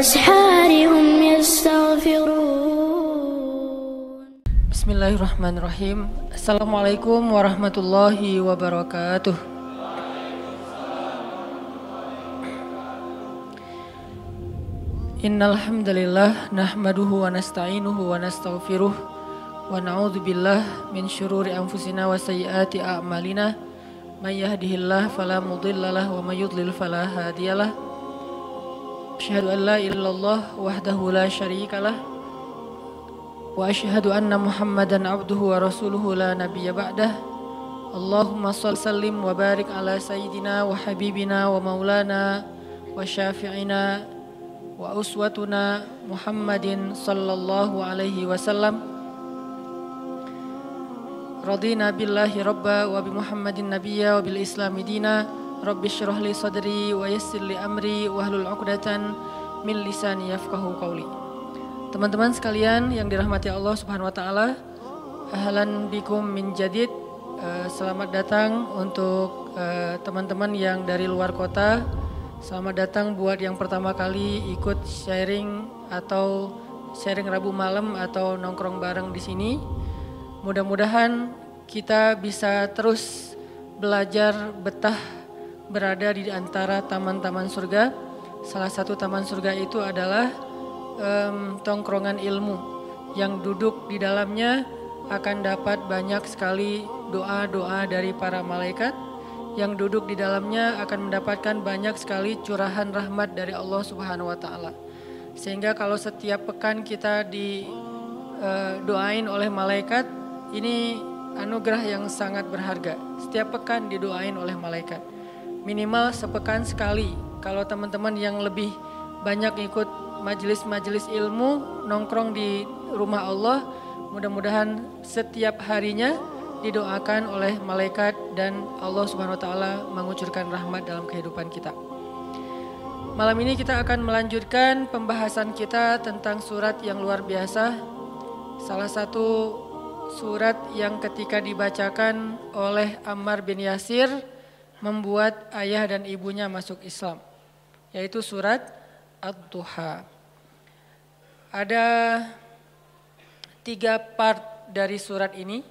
وبالأسحار هم يستغفرون Bismillahirrahmanirrahim. Assalamualaikum warahmatullahi wabarakatuh. Innal hamdalillah nahmaduhu wa nasta'inuhu wa nastaghfiruh wa na'udzu billah min syururi anfusina wa sayyiati a'malina. May yahdihillah fala mudhillalah wa may yudlil fala hadiyalah. Asyhadu an la ilaha illallah wahdahu la syarikalah واشهد ان محمدا عبده ورسوله لا نبي بعده اللهم صل وسلم وبارك على سيدنا وحبيبنا ومولانا وشافعنا واسوتنا محمد صلى الله عليه وسلم رضينا بالله ربا وبمحمد نبيا وبالاسلام دينا Rabbi syurah li sadri wa yassir li amri wahlul 'uqdatan min lisani yafqahu qawli. Teman-teman sekalian yang dirahmati Allah Subhanahu wa taala, ahlan bikum min jadid. Eh, selamat datang untuk eh, teman-teman yang dari luar kota. Selamat datang buat yang pertama kali ikut sharing atau sharing Rabu malam atau nongkrong bareng di sini. Mudah-mudahan kita bisa terus belajar betah berada di antara taman-taman surga. Salah satu taman surga itu adalah um, tongkrongan ilmu yang duduk di dalamnya akan dapat banyak sekali doa-doa dari para malaikat yang duduk di dalamnya akan mendapatkan banyak sekali curahan rahmat dari Allah Subhanahu wa taala. Sehingga kalau setiap pekan kita didoain uh, oleh malaikat, ini anugerah yang sangat berharga. Setiap pekan didoain oleh malaikat. Minimal sepekan sekali. Kalau teman-teman yang lebih banyak ikut majelis-majelis ilmu nongkrong di rumah Allah. Mudah-mudahan setiap harinya didoakan oleh malaikat dan Allah Subhanahu wa taala mengucurkan rahmat dalam kehidupan kita. Malam ini kita akan melanjutkan pembahasan kita tentang surat yang luar biasa. Salah satu surat yang ketika dibacakan oleh Ammar bin Yasir membuat ayah dan ibunya masuk Islam, yaitu surat Ad-Duha. Ada tiga part dari surat ini.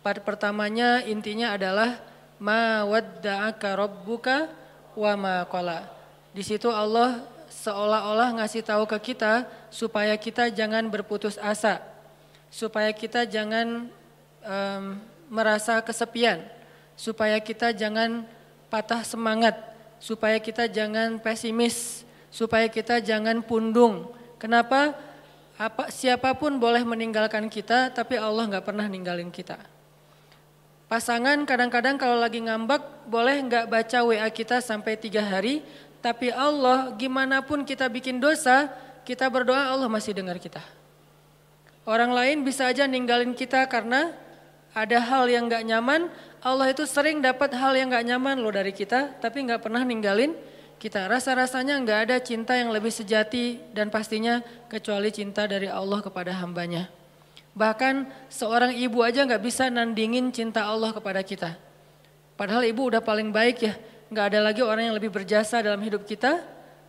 Part pertamanya intinya adalah ma wadda'aka rabbuka wa ma qala. Di situ Allah seolah-olah ngasih tahu ke kita supaya kita jangan berputus asa. Supaya kita jangan um, merasa kesepian. Supaya kita jangan patah semangat. Supaya kita jangan pesimis supaya kita jangan pundung. Kenapa? Apa, siapa pun boleh meninggalkan kita, tapi Allah nggak pernah ninggalin kita. Pasangan kadang-kadang kalau lagi ngambek, boleh nggak baca WA kita sampai tiga hari, tapi Allah gimana pun kita bikin dosa, kita berdoa Allah masih dengar kita. Orang lain bisa aja ninggalin kita karena ada hal yang nggak nyaman, Allah itu sering dapat hal yang nggak nyaman loh dari kita, tapi nggak pernah ninggalin kita. Rasa-rasanya nggak ada cinta yang lebih sejati dan pastinya kecuali cinta dari Allah kepada hambanya. Bahkan seorang ibu aja nggak bisa nandingin cinta Allah kepada kita. Padahal ibu udah paling baik ya. Nggak ada lagi orang yang lebih berjasa dalam hidup kita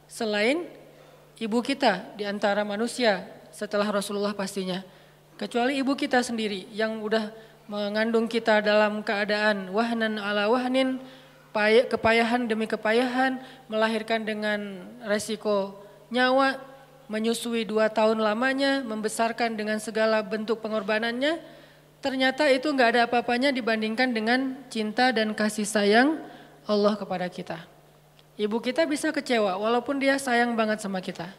selain ibu kita di antara manusia setelah Rasulullah pastinya. Kecuali ibu kita sendiri yang udah mengandung kita dalam keadaan wahnan ala wahnin kepayahan demi kepayahan, melahirkan dengan resiko nyawa, menyusui dua tahun lamanya, membesarkan dengan segala bentuk pengorbanannya, ternyata itu nggak ada apa-apanya dibandingkan dengan cinta dan kasih sayang Allah kepada kita. Ibu kita bisa kecewa walaupun dia sayang banget sama kita.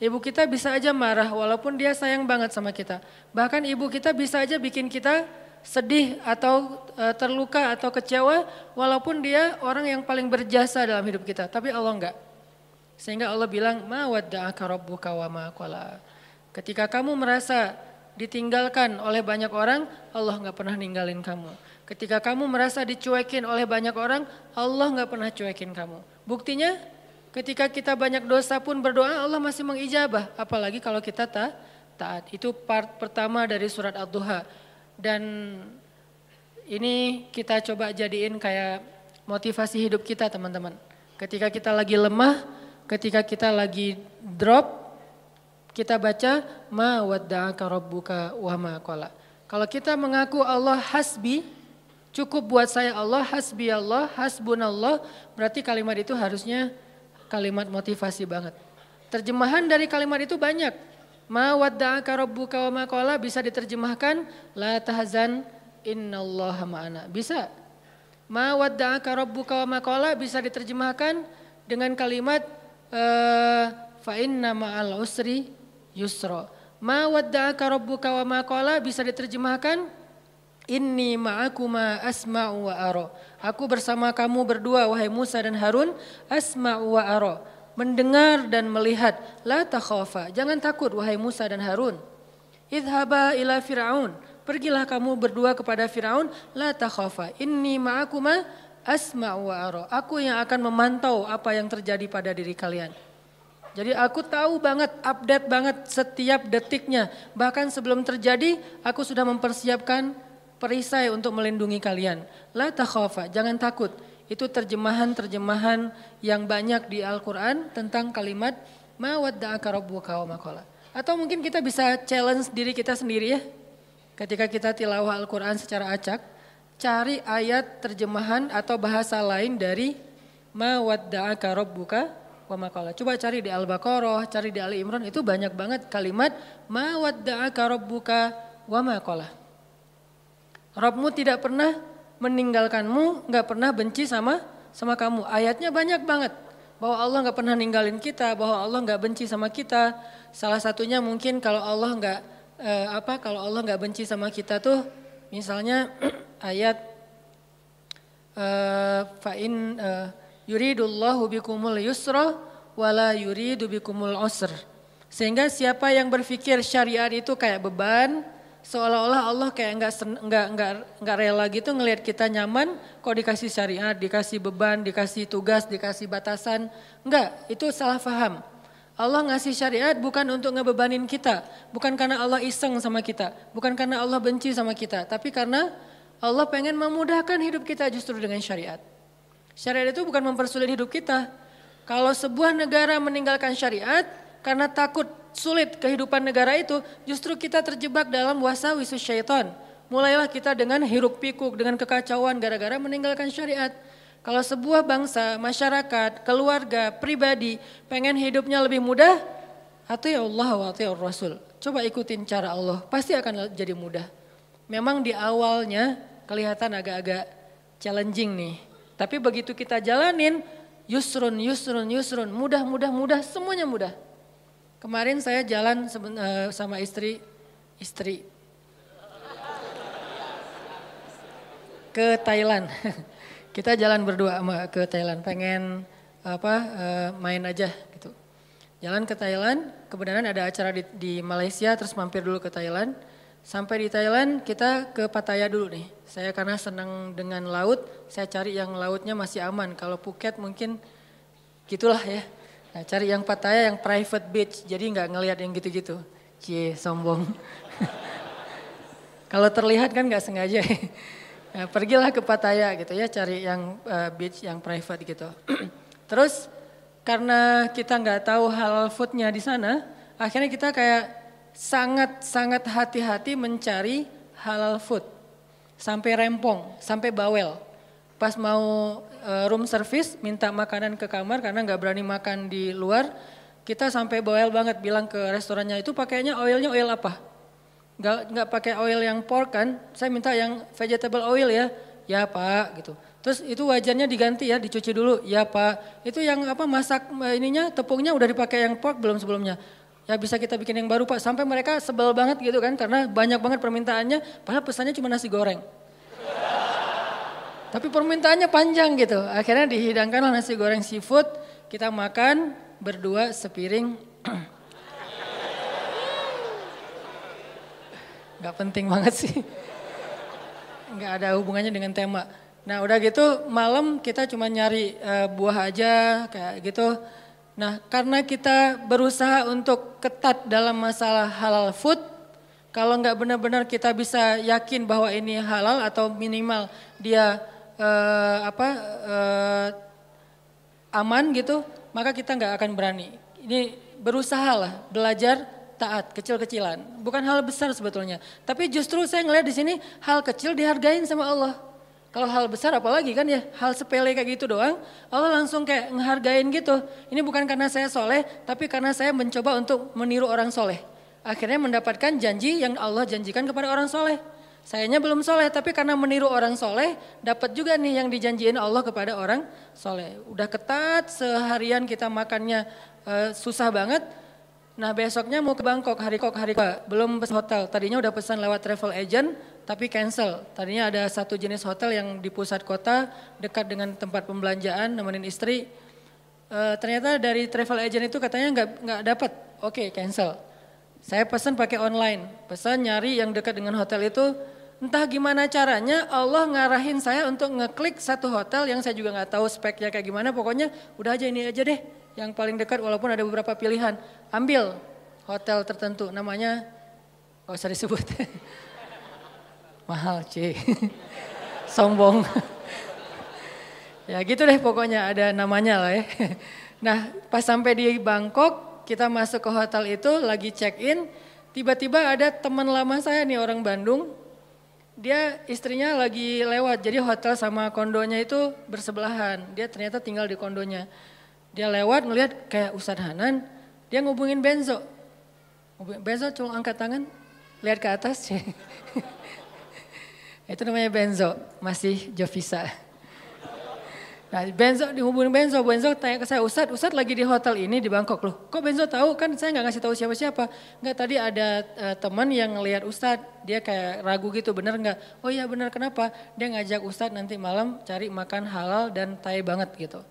Ibu kita bisa aja marah walaupun dia sayang banget sama kita. Bahkan ibu kita bisa aja bikin kita sedih atau e, terluka atau kecewa walaupun dia orang yang paling berjasa dalam hidup kita tapi Allah enggak. Sehingga Allah bilang ma wadda'aka rabbuka wa ketika kamu merasa ditinggalkan oleh banyak orang Allah enggak pernah ninggalin kamu. Ketika kamu merasa dicuekin oleh banyak orang Allah enggak pernah cuekin kamu. Buktinya ketika kita banyak dosa pun berdoa Allah masih mengijabah apalagi kalau kita tak taat. Itu part pertama dari surat Ad-Duha dan ini kita coba jadiin kayak motivasi hidup kita teman-teman. Ketika kita lagi lemah, ketika kita lagi drop, kita baca ma wadda'aka rabbuka wa ma qala. Kalau kita mengaku Allah hasbi, cukup buat saya Allah, hasbi Allah, hasbunallah, berarti kalimat itu harusnya kalimat motivasi banget. Terjemahan dari kalimat itu banyak. Ma wadda'aka rabbuka wa ma qala bisa diterjemahkan la tahzan innallaha ma'ana. Bisa. Ma wadda'aka rabbuka wa ma qala bisa diterjemahkan dengan kalimat uh, fa inna ma'al usri yusra. Ma wadda'aka rabbuka wa ma qala bisa diterjemahkan inni ma'akuma asma'u wa ara. Aku bersama kamu berdua wahai Musa dan Harun asma'u wa ara mendengar dan melihat. La takhafa, jangan takut wahai Musa dan Harun. Idhaba ila Fir'aun, pergilah kamu berdua kepada Fir'aun. La takhafa, inni ma'akuma asma'u wa ara. Aku yang akan memantau apa yang terjadi pada diri kalian. Jadi aku tahu banget, update banget setiap detiknya. Bahkan sebelum terjadi, aku sudah mempersiapkan perisai untuk melindungi kalian. La takhafa, jangan takut. Itu terjemahan-terjemahan yang banyak di Al-Quran tentang kalimat ma wadda'aka wa maqala. Atau mungkin kita bisa challenge diri kita sendiri ya. Ketika kita tilawah Al-Quran secara acak, cari ayat terjemahan atau bahasa lain dari ma wadda'aka rabbuka wa maqala. Coba cari di Al-Baqarah, cari di Ali Imran itu banyak banget kalimat ma wadda'aka rabbuka wa maqala. Rabbmu tidak pernah meninggalkanmu, nggak pernah benci sama sama kamu. Ayatnya banyak banget bahwa Allah nggak pernah ninggalin kita, bahwa Allah nggak benci sama kita. Salah satunya mungkin kalau Allah nggak eh, apa, kalau Allah nggak benci sama kita tuh, misalnya ayat eh, fa'in eh, yuridullahu bikumul yusra wala yuridu bikumul usr. Sehingga siapa yang berpikir syariat itu kayak beban, seolah-olah Allah kayak nggak nggak nggak nggak rela gitu ngelihat kita nyaman kok dikasih syariat dikasih beban dikasih tugas dikasih batasan. Nggak itu salah paham Allah ngasih syariat bukan untuk ngebebanin kita bukan karena Allah iseng sama kita bukan karena Allah benci sama kita tapi karena Allah pengen memudahkan hidup kita justru dengan syariat. Syariat itu bukan mempersulit hidup kita. Kalau sebuah negara meninggalkan syariat karena takut sulit kehidupan negara itu, justru kita terjebak dalam wasawisu syaitan. Mulailah kita dengan hiruk pikuk, dengan kekacauan gara-gara meninggalkan syariat. Kalau sebuah bangsa, masyarakat, keluarga, pribadi pengen hidupnya lebih mudah, atau ya Allah wa ya Rasul. Coba ikutin cara Allah, pasti akan jadi mudah. Memang di awalnya kelihatan agak-agak challenging nih. Tapi begitu kita jalanin, yusrun, yusrun, yusrun, mudah, mudah, mudah, semuanya mudah. Kemarin saya jalan uh, sama istri, istri ke Thailand. Kita jalan berdua ke Thailand, pengen apa uh, main aja gitu. Jalan ke Thailand, kebenaran ada acara di, di Malaysia, terus mampir dulu ke Thailand. Sampai di Thailand kita ke Pattaya dulu nih. Saya karena senang dengan laut, saya cari yang lautnya masih aman. Kalau Phuket mungkin gitulah ya Nah, cari yang Pattaya yang private beach, jadi nggak ngelihat yang gitu-gitu. Cie, sombong. Kalau terlihat kan nggak sengaja. nah, pergilah ke Pattaya gitu ya, cari yang uh, beach yang private gitu. Terus karena kita nggak tahu halal foodnya di sana, akhirnya kita kayak sangat-sangat hati-hati mencari halal food. Sampai rempong, sampai bawel. Pas mau uh, room service minta makanan ke kamar karena nggak berani makan di luar. Kita sampai bawel banget bilang ke restorannya itu pakainya oilnya oil apa? Nggak nggak pakai oil yang pork kan? Saya minta yang vegetable oil ya. Ya pak gitu. Terus itu wajannya diganti ya, dicuci dulu. Ya pak. Itu yang apa masak eh, ininya tepungnya udah dipakai yang pork belum sebelumnya? Ya bisa kita bikin yang baru pak. Sampai mereka sebel banget gitu kan karena banyak banget permintaannya. Padahal pesannya cuma nasi goreng. Tapi permintaannya panjang gitu. Akhirnya dihidangkanlah nasi goreng seafood. Kita makan berdua sepiring. Gak penting banget sih. Gak ada hubungannya dengan tema. Nah udah gitu malam kita cuma nyari uh, buah aja kayak gitu. Nah karena kita berusaha untuk ketat dalam masalah halal food. Kalau nggak benar-benar kita bisa yakin bahwa ini halal atau minimal dia uh, apa uh, aman gitu, maka kita nggak akan berani. Ini berusaha lah belajar taat, kecil-kecilan. Bukan hal besar sebetulnya. Tapi justru saya ngelihat di sini hal kecil dihargain sama Allah. Kalau hal besar apalagi kan ya, hal sepele kayak gitu doang, Allah langsung kayak ngehargain gitu. Ini bukan karena saya soleh, tapi karena saya mencoba untuk meniru orang soleh. Akhirnya mendapatkan janji yang Allah janjikan kepada orang soleh. Sayanya belum soleh, tapi karena meniru orang soleh, dapat juga nih yang dijanjiin Allah kepada orang soleh. Udah ketat, seharian kita makannya uh, susah banget, Nah besoknya mau ke Bangkok hari kok hari kok belum pesan hotel. Tadinya udah pesan lewat travel agent tapi cancel. Tadinya ada satu jenis hotel yang di pusat kota dekat dengan tempat pembelanjaan nemenin istri. E, ternyata dari travel agent itu katanya nggak nggak dapat. Oke okay, cancel. Saya pesan pakai online. Pesan nyari yang dekat dengan hotel itu. Entah gimana caranya Allah ngarahin saya untuk ngeklik satu hotel yang saya juga nggak tahu speknya kayak gimana. Pokoknya udah aja ini aja deh yang paling dekat walaupun ada beberapa pilihan. Ambil hotel tertentu namanya gak usah disebut. Mahal C. Sombong. ya gitu deh pokoknya ada namanya lah ya. Nah pas sampai di Bangkok kita masuk ke hotel itu lagi check in. Tiba-tiba ada teman lama saya nih orang Bandung. Dia istrinya lagi lewat jadi hotel sama kondonya itu bersebelahan. Dia ternyata tinggal di kondonya. Dia lewat ngelihat kayak Ustadz Hanan, dia ngubungin Benzo. Benzo cuma angkat tangan, lihat ke atas. Itu namanya Benzo, masih Jovisa. Nah Benzo dihubungin Benzo, Benzo tanya ke saya, Ustadz, Ustadz lagi di hotel ini di Bangkok loh. Kok Benzo tahu? Kan saya nggak ngasih tahu siapa-siapa. Nggak tadi ada uh, teman yang ngelihat Ustadz, dia kayak ragu gitu, bener nggak? Oh iya bener kenapa? Dia ngajak Ustadz nanti malam cari makan halal dan Thai banget gitu.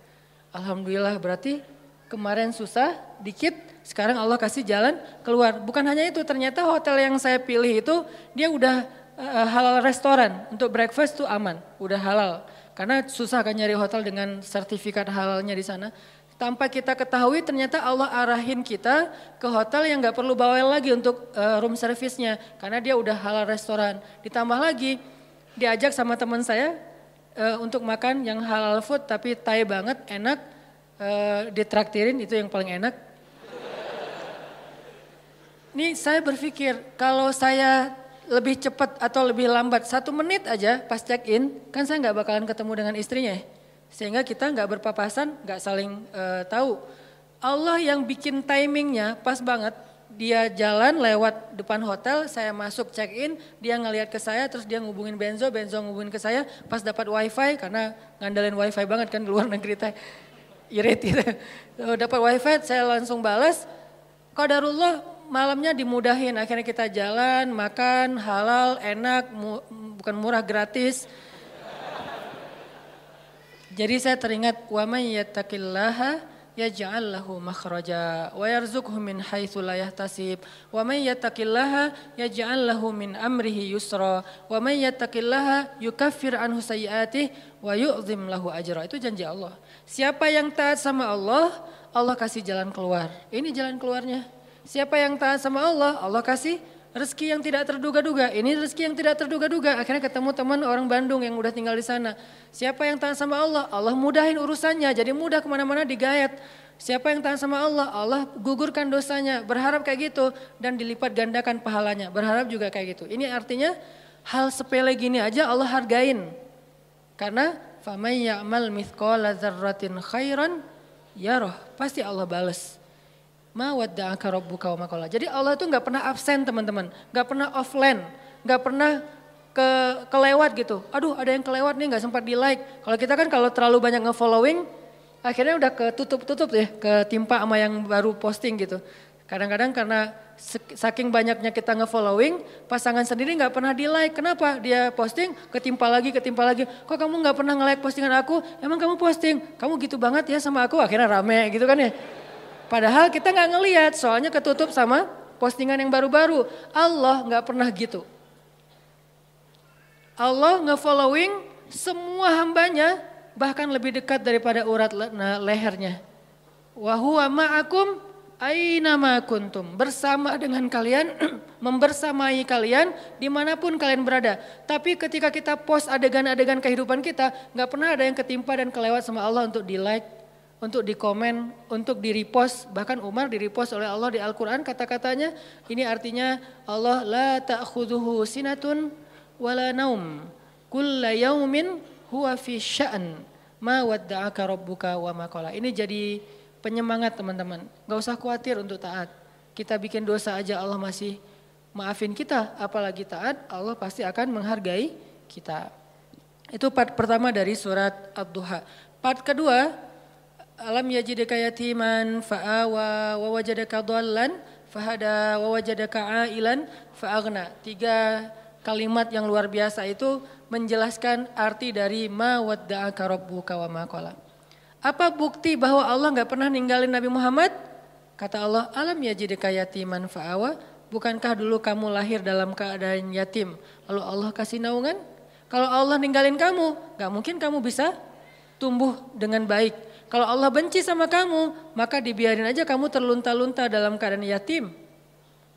Alhamdulillah berarti kemarin susah dikit, sekarang Allah kasih jalan keluar. Bukan hanya itu, ternyata hotel yang saya pilih itu dia udah uh, halal restoran untuk breakfast tuh aman, udah halal. Karena susah kan nyari hotel dengan sertifikat halalnya di sana. Tanpa kita ketahui ternyata Allah arahin kita ke hotel yang gak perlu bawel lagi untuk uh, room service-nya. Karena dia udah halal restoran. Ditambah lagi diajak sama teman saya uh, untuk makan yang halal food tapi Thai banget, enak, uh, ditraktirin itu yang paling enak. Ini saya berpikir kalau saya lebih cepat atau lebih lambat satu menit aja pas check in, kan saya nggak bakalan ketemu dengan istrinya, sehingga kita nggak berpapasan, nggak saling uh, tahu. Allah yang bikin timingnya pas banget dia jalan lewat depan hotel, saya masuk check in, dia ngelihat ke saya, terus dia ngubungin Benzo, Benzo ngubungin ke saya, pas dapat wifi karena ngandalin wifi banget kan luar negeri teh, irit gitu. dapat wifi, saya langsung balas, Qadarullah malamnya dimudahin, akhirnya kita jalan, makan, halal, enak, mu, bukan murah, gratis. Jadi saya teringat, wa may yattaqillaha yaj'al lahu makhraja wa yarzuqhu min haitsu la yahtasib. Wa may yattaqillaha yaj'al lahu min amrihi yusra. Wa may yattaqillaha yukaffir anhu sayiatihi wa yu'zim lahu ajra. Itu janji Allah. Siapa yang taat sama Allah Allah kasih jalan keluar. Ini jalan keluarnya siapa yang taat sama Allah Allah kasih rezeki yang tidak terduga-duga. Ini rezeki yang tidak terduga-duga. Akhirnya ketemu teman orang Bandung yang udah tinggal di sana. Siapa yang tahan sama Allah? Allah mudahin urusannya. Jadi mudah ke mana-mana digayat. Siapa yang tahan sama Allah? Allah gugurkan dosanya. Berharap kayak gitu. Dan dilipat gandakan pahalanya. Berharap juga kayak gitu. Ini artinya hal sepele gini aja Allah hargain. Karena faman ya'mal mithqala dzarratin khairan yaroh. Pasti Allah bales. Ma rabbuka wa makola. Jadi Allah itu nggak pernah absen teman-teman, nggak pernah offline, nggak pernah ke kelewat gitu. Aduh ada yang kelewat nih nggak sempat di like. Kalau kita kan kalau terlalu banyak nge-following, akhirnya udah ketutup-tutup ya, ketimpa sama yang baru posting gitu. Kadang-kadang karena saking banyaknya kita nge-following, pasangan sendiri nggak pernah di like. Kenapa? Dia posting, ketimpa lagi, ketimpa lagi. Kok kamu nggak pernah nge-like postingan aku? Emang kamu posting? Kamu gitu banget ya sama aku? Akhirnya rame gitu kan ya. Padahal kita nggak ngelihat, soalnya ketutup sama postingan yang baru-baru. Allah nggak pernah gitu. Allah nge-following semua hambanya bahkan lebih dekat daripada urat lehernya. Wahuwa ma'akum aina kuntum. Bersama dengan kalian, membersamai kalian di mana pun kalian berada. Tapi ketika kita post adegan-adegan kehidupan kita, nggak pernah ada yang ketimpa dan kelewat sama Allah untuk di like, untuk dikomen, untuk di repost, bahkan Umar di repost oleh Allah di Al-Qur'an kata-katanya ini artinya Allah la ta'khudhuhu sinatun wala naum. Kulla yaumin huwa fi sya'n. Ma wadda'aka rabbuka wa ma qala. Ini jadi penyemangat teman-teman. Gak usah khawatir untuk taat. Kita bikin dosa aja Allah masih maafin kita, apalagi taat, Allah pasti akan menghargai kita. Itu part pertama dari surat Ad-Duha. Part kedua, alam yajidaka yatiman fa'awa wa wajadaka dhallan fahada wa wajadaka ailan fa'aghna. Tiga kalimat yang luar biasa itu menjelaskan arti dari ma wadda'aka rabbuka wa ma qala. Apa bukti bahwa Allah nggak pernah ninggalin Nabi Muhammad? Kata Allah, alam yajidaka yatiman fa'awa. Bukankah dulu kamu lahir dalam keadaan yatim? Lalu Allah kasih naungan? Kalau Allah ninggalin kamu, gak mungkin kamu bisa tumbuh dengan baik. Kalau Allah benci sama kamu, maka dibiarin aja kamu terlunta-lunta dalam keadaan yatim.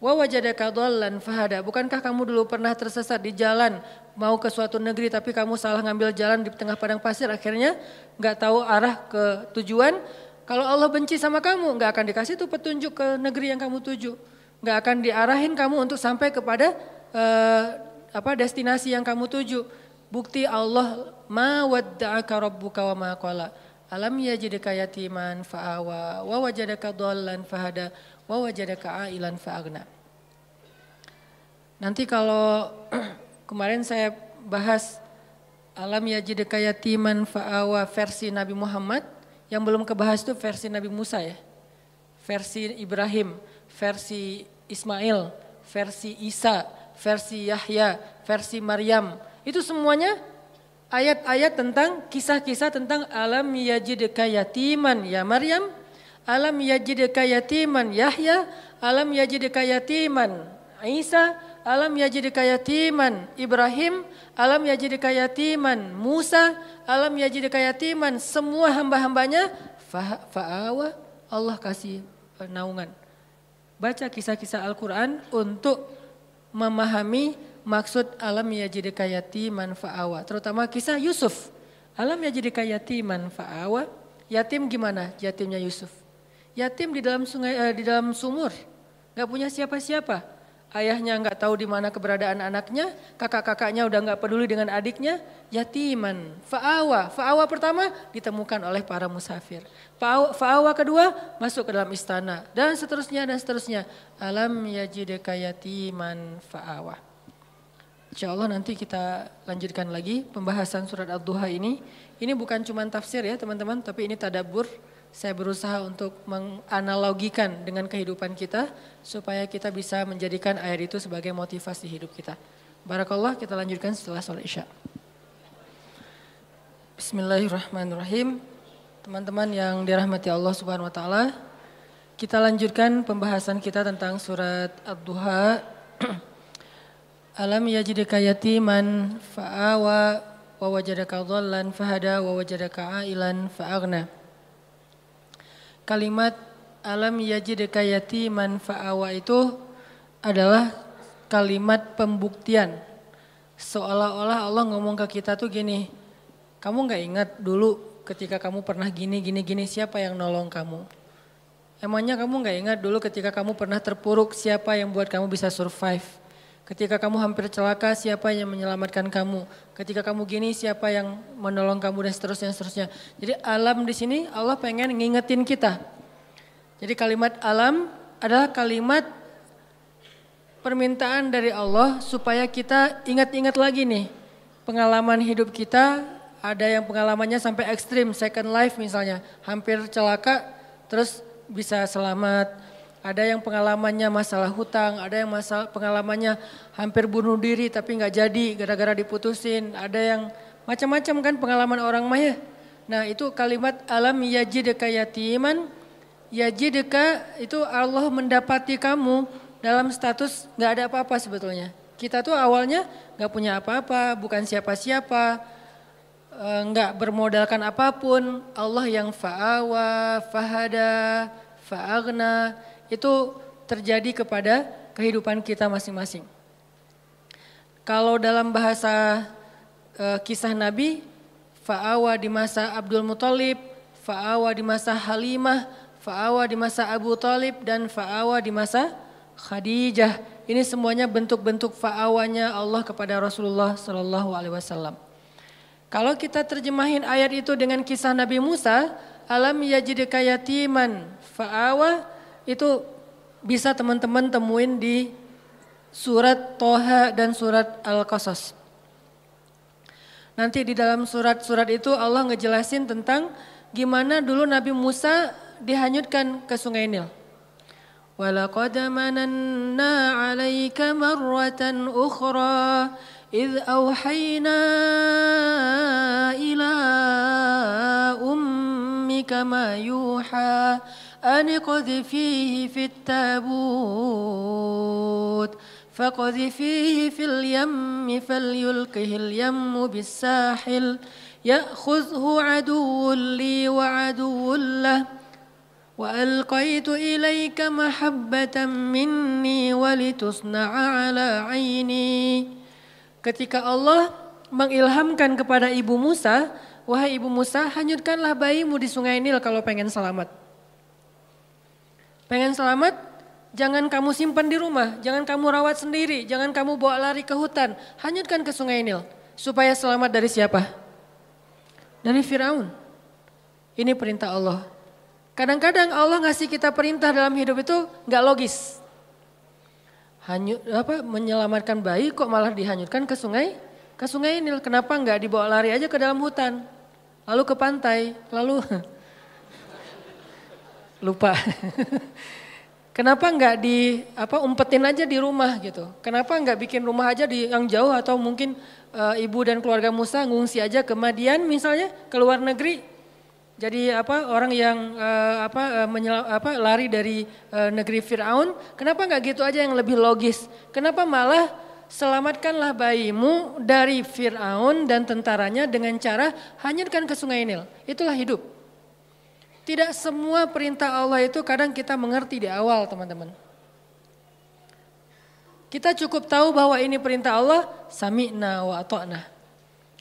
Wa wajadaka dhallan fahada. Bukankah kamu dulu pernah tersesat di jalan mau ke suatu negeri tapi kamu salah ngambil jalan di tengah padang pasir akhirnya nggak tahu arah ke tujuan kalau Allah benci sama kamu, nggak akan dikasih tuh petunjuk ke negeri yang kamu tuju, nggak akan diarahin kamu untuk sampai kepada uh, apa destinasi yang kamu tuju. Bukti Allah ma wadda'aka rabbuka wa ma qala. Alam yajidka yatiman fa'awa wa wajadaka dhallan fahada wa wajadaka ailan fa'agna. Nanti kalau kemarin saya bahas alam yajidka yatiman fa'awa versi Nabi Muhammad yang belum kebahas itu versi Nabi Musa ya. Versi Ibrahim, versi Ismail, versi Isa, versi Yahya, versi Maryam. Itu semuanya ayat-ayat tentang kisah-kisah tentang alam yajidka yatiman ya Maryam, alam yajidka yatiman Yahya, alam yajidka yatiman Isa, alam yajidka yatiman Ibrahim, alam yajidka yatiman Musa, alam yajidka yatiman semua hamba-hambanya. Fa'awa Allah kasih naungan. Baca kisah-kisah Al-Quran untuk memahami maksud alam yajidka yatiman fa'awa. Terutama kisah Yusuf. Alam yajidka yatiman fa'awa. Yatim gimana yatimnya Yusuf? Yatim di dalam sungai eh, di dalam sumur. Gak punya siapa-siapa ayahnya nggak tahu di mana keberadaan anaknya, kakak-kakaknya udah nggak peduli dengan adiknya, yatiman. Fa'awa, fa'awa pertama ditemukan oleh para musafir. Fa'awa kedua masuk ke dalam istana dan seterusnya dan seterusnya. Alam yajideka yatiman fa'awa. Insya Allah nanti kita lanjutkan lagi pembahasan surat Al-Duha ini. Ini bukan cuma tafsir ya teman-teman, tapi ini tadabur saya berusaha untuk menganalogikan dengan kehidupan kita supaya kita bisa menjadikan ayat itu sebagai motivasi hidup kita. Barakallah kita lanjutkan setelah sholat isya. Bismillahirrahmanirrahim. Teman-teman yang dirahmati Allah Subhanahu wa taala, kita lanjutkan pembahasan kita tentang surat Ad-Duha. Alam yajidka yatiman fa'awa wa wajadaka dhallan fahada wa wajadaka ailan fa'aghna kalimat alam yajidka yatiman fa'awa itu adalah kalimat pembuktian. Seolah-olah Allah ngomong ke kita tuh gini, kamu nggak ingat dulu ketika kamu pernah gini, gini, gini, siapa yang nolong kamu? Emangnya kamu nggak ingat dulu ketika kamu pernah terpuruk, siapa yang buat kamu bisa survive? Ketika kamu hampir celaka, siapa yang menyelamatkan kamu? Ketika kamu gini, siapa yang menolong kamu dan seterusnya, seterusnya. Jadi alam di sini Allah pengen ngingetin kita. Jadi kalimat alam adalah kalimat permintaan dari Allah supaya kita ingat-ingat lagi nih pengalaman hidup kita. Ada yang pengalamannya sampai ekstrim, second life misalnya, hampir celaka, terus bisa selamat ada yang pengalamannya masalah hutang, ada yang masalah pengalamannya hampir bunuh diri tapi nggak jadi gara-gara diputusin. Ada yang macam-macam kan pengalaman orang maya. Nah itu kalimat alam yajidka yatiman, yajidka itu Allah mendapati kamu dalam status nggak ada apa-apa sebetulnya. Kita tuh awalnya nggak punya apa-apa, bukan siapa-siapa, eh, nggak bermodalkan apa pun. Allah yang fa'awa, fahada, fa'agna, itu terjadi kepada kehidupan kita masing-masing. Kalau dalam bahasa e, kisah Nabi, fa'awa di masa Abdul Muthalib, fa'awa di masa Halimah, fa'awa di masa Abu Talib, dan fa'awa di masa Khadijah. Ini semuanya bentuk-bentuk fa'awanya Allah kepada Rasulullah Sallallahu Alaihi Wasallam. Kalau kita terjemahin ayat itu dengan kisah Nabi Musa, alam yajidka yatiman fa'awa itu bisa teman-teman temuin di surat Toha dan surat Al-Qasas. Nanti di dalam surat-surat itu Allah ngejelasin tentang gimana dulu Nabi Musa dihanyutkan ke sungai Nil. Walaqad mananna 'alaika marratan ukhra إذ أوحينا إلى أمك ما يوحى أن اقذفيه في التابوت فقذفيه في اليم فليلقه اليم بالساحل يأخذه عدو لي وعدو له وألقيت إليك محبة مني ولتصنع على عيني Ketika Allah mengilhamkan kepada ibu Musa, wahai ibu Musa, hanyutkanlah bayimu di sungai Nil kalau pengen selamat. Pengen selamat, jangan kamu simpan di rumah, jangan kamu rawat sendiri, jangan kamu bawa lari ke hutan, hanyutkan ke sungai Nil. Supaya selamat dari siapa? Dari Firaun. Ini perintah Allah. Kadang-kadang Allah ngasih kita perintah dalam hidup itu nggak logis hanyut apa menyelamatkan bayi kok malah dihanyutkan ke sungai ke sungai ini kenapa nggak dibawa lari aja ke dalam hutan lalu ke pantai lalu lupa kenapa nggak di apa umpetin aja di rumah gitu kenapa nggak bikin rumah aja di yang jauh atau mungkin e, ibu dan keluarga Musa ngungsi aja ke Madian misalnya ke luar negeri jadi apa orang yang uh, apa uh, menyel, apa lari dari uh, negeri Firaun, kenapa nggak gitu aja yang lebih logis? Kenapa malah selamatkanlah bayimu dari Firaun dan tentaranya dengan cara hanyutkan ke Sungai Nil. Itulah hidup. Tidak semua perintah Allah itu kadang kita mengerti di awal, teman-teman. Kita cukup tahu bahwa ini perintah Allah, sami'na wa ta'na.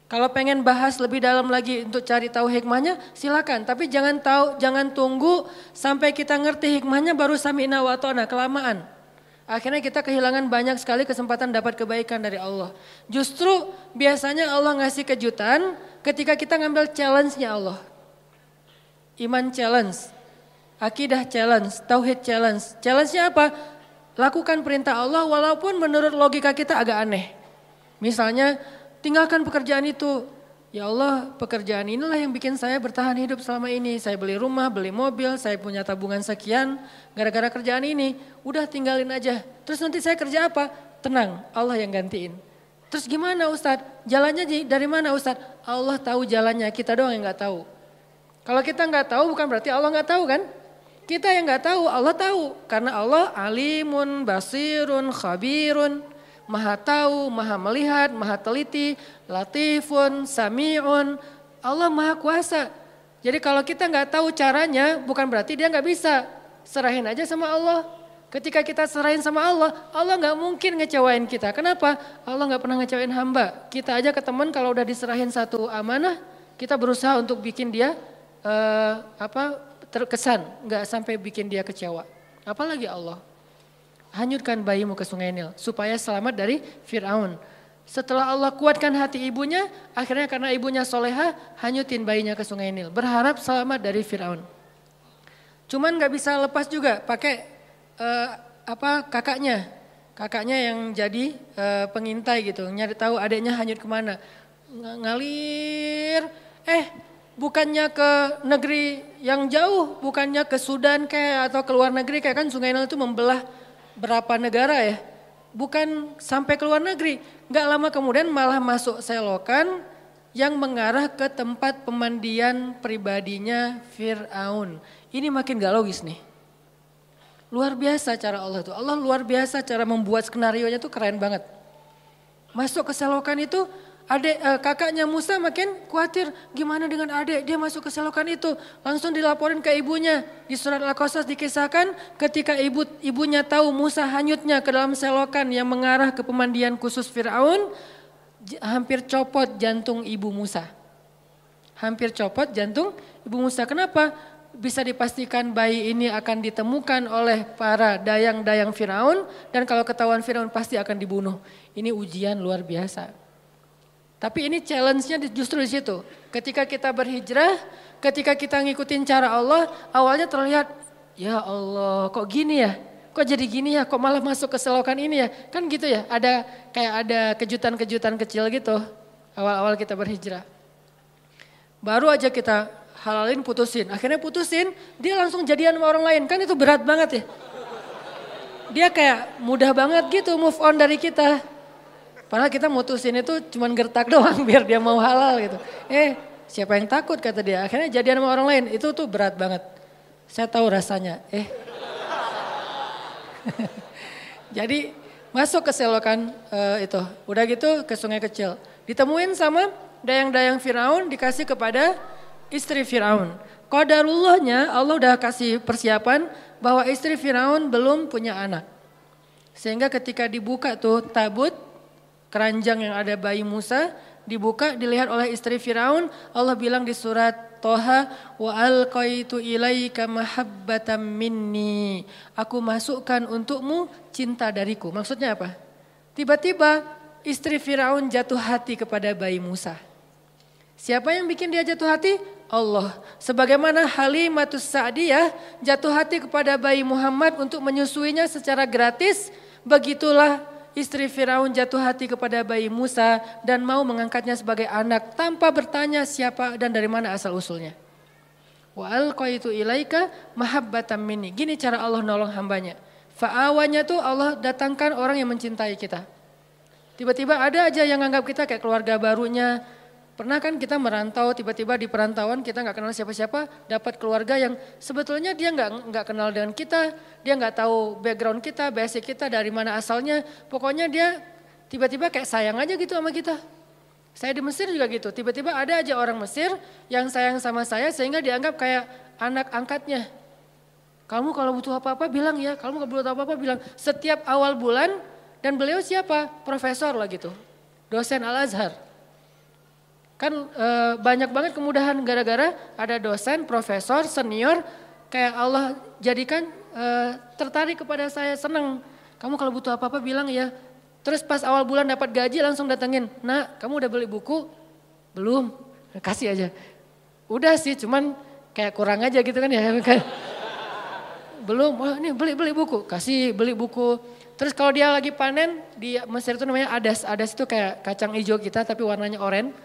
Kalau pengen bahas lebih dalam lagi untuk cari tahu hikmahnya, silakan. Tapi jangan tahu, jangan tunggu sampai kita ngerti hikmahnya baru sami'na wa ta'na, kelamaan. Akhirnya kita kehilangan banyak sekali kesempatan dapat kebaikan dari Allah. Justru biasanya Allah ngasih kejutan ketika kita ngambil challenge-nya Allah. Iman challenge, akidah challenge, tauhid challenge. Challenge-nya apa? Lakukan perintah Allah walaupun menurut logika kita agak aneh. Misalnya Tinggalkan pekerjaan itu. Ya Allah, pekerjaan inilah yang bikin saya bertahan hidup selama ini. Saya beli rumah, beli mobil, saya punya tabungan sekian gara-gara kerjaan ini. Udah tinggalin aja. Terus nanti saya kerja apa? Tenang, Allah yang gantiin. Terus gimana Ustadz? Jalannya dari mana Ustadz? Allah tahu jalannya, kita doang yang nggak tahu. Kalau kita nggak tahu bukan berarti Allah nggak tahu kan? Kita yang nggak tahu, Allah tahu. Karena Allah alimun, basirun, khabirun maha tahu, maha melihat, maha teliti, latifun, sami'un. Allah maha kuasa. Jadi kalau kita nggak tahu caranya bukan berarti dia nggak bisa. Serahin aja sama Allah. Ketika kita serahin sama Allah, Allah nggak mungkin ngecewain kita. Kenapa? Allah nggak pernah ngecewain hamba. Kita aja ke teman kalau udah diserahin satu amanah, kita berusaha untuk bikin dia uh, apa terkesan, nggak sampai bikin dia kecewa. Apalagi Allah hanyutkan bayimu ke sungai Nil supaya selamat dari Fir'aun. Setelah Allah kuatkan hati ibunya, akhirnya karena ibunya soleha, hanyutin bayinya ke sungai Nil. Berharap selamat dari Fir'aun. Cuman nggak bisa lepas juga pakai uh, apa kakaknya, kakaknya yang jadi uh, pengintai gitu, nyari tahu adiknya hanyut ke mana. Ngalir, eh bukannya ke negeri yang jauh, bukannya ke Sudan kayak atau ke luar negeri kayak kan Sungai Nil itu membelah berapa negara ya, bukan sampai ke luar negeri. Gak lama kemudian malah masuk selokan yang mengarah ke tempat pemandian pribadinya Fir'aun. Ini makin gak logis nih. Luar biasa cara Allah itu. Allah luar biasa cara membuat skenario nya tuh keren banget. Masuk ke selokan itu Adik eh, kakaknya Musa makin khawatir gimana dengan adik dia masuk ke selokan itu. Langsung dilaporin ke ibunya. Di surat Al-Qasas dikisahkan ketika ibu ibunya tahu Musa hanyutnya ke dalam selokan yang mengarah ke pemandian khusus Firaun, hampir copot jantung ibu Musa. hampir copot jantung Ibu Musa. Kenapa? Bisa dipastikan bayi ini akan ditemukan oleh para dayang-dayang Firaun dan kalau ketahuan Firaun pasti akan dibunuh. Ini ujian luar biasa. Tapi ini challenge-nya justru di situ. Ketika kita berhijrah, ketika kita ngikutin cara Allah, awalnya terlihat, ya Allah kok gini ya? Kok jadi gini ya? Kok malah masuk ke selokan ini ya? Kan gitu ya, ada kayak ada kejutan-kejutan kecil gitu awal-awal kita berhijrah. Baru aja kita halalin putusin, akhirnya putusin, dia langsung jadian sama orang lain. Kan itu berat banget ya. Dia kayak mudah banget gitu move on dari kita. Padahal kita mutusin itu cuma gertak doang biar dia mau halal gitu. Eh siapa yang takut kata dia. Akhirnya jadian sama orang lain itu tuh berat banget. Saya tahu rasanya. Eh. Jadi masuk ke selokan uh, itu. Udah gitu ke sungai kecil. Ditemuin sama dayang-dayang Firaun dikasih kepada istri Firaun. Qadarullahnya Allah udah kasih persiapan bahwa istri Firaun belum punya anak. Sehingga ketika dibuka tuh tabut keranjang yang ada bayi Musa dibuka dilihat oleh istri Firaun. Allah bilang di surat Toha wa alqaitu ilaika mahabbatan minni. Aku masukkan untukmu cinta dariku. Maksudnya apa? Tiba-tiba istri Firaun jatuh hati kepada bayi Musa. Siapa yang bikin dia jatuh hati? Allah. Sebagaimana Halimatus Sa'diyah jatuh hati kepada bayi Muhammad untuk menyusuinya secara gratis begitulah istri Firaun jatuh hati kepada bayi Musa dan mau mengangkatnya sebagai anak tanpa bertanya siapa dan dari mana asal usulnya. Wa alqaitu ilaika mahabbatan minni. Gini cara Allah nolong hambanya. Fa'awanya tuh Allah datangkan orang yang mencintai kita. Tiba-tiba ada aja yang anggap kita kayak keluarga barunya, Pernah kan kita merantau tiba-tiba di perantauan kita nggak kenal siapa-siapa, dapat keluarga yang sebetulnya dia nggak nggak kenal dengan kita, dia nggak tahu background kita, basic kita dari mana asalnya. Pokoknya dia tiba-tiba kayak sayang aja gitu sama kita. Saya di Mesir juga gitu, tiba-tiba ada aja orang Mesir yang sayang sama saya sehingga dianggap kayak anak angkatnya. Kamu kalau butuh apa-apa bilang ya, kamu kalau butuh apa-apa bilang. Setiap awal bulan dan beliau siapa? Profesor lah gitu, dosen Al-Azhar. Kan e, banyak banget kemudahan gara-gara ada dosen, profesor, senior kayak Allah jadikan e, tertarik kepada saya, senang. Kamu kalau butuh apa-apa bilang ya. Terus pas awal bulan dapat gaji langsung datengin, nah kamu udah beli buku? Belum, kasih aja. Udah sih, cuman kayak kurang aja gitu kan ya. Belum, oh, ini beli beli buku, kasih beli buku. Terus kalau dia lagi panen di Mesir itu namanya adas. Adas itu kayak kacang hijau kita tapi warnanya oranye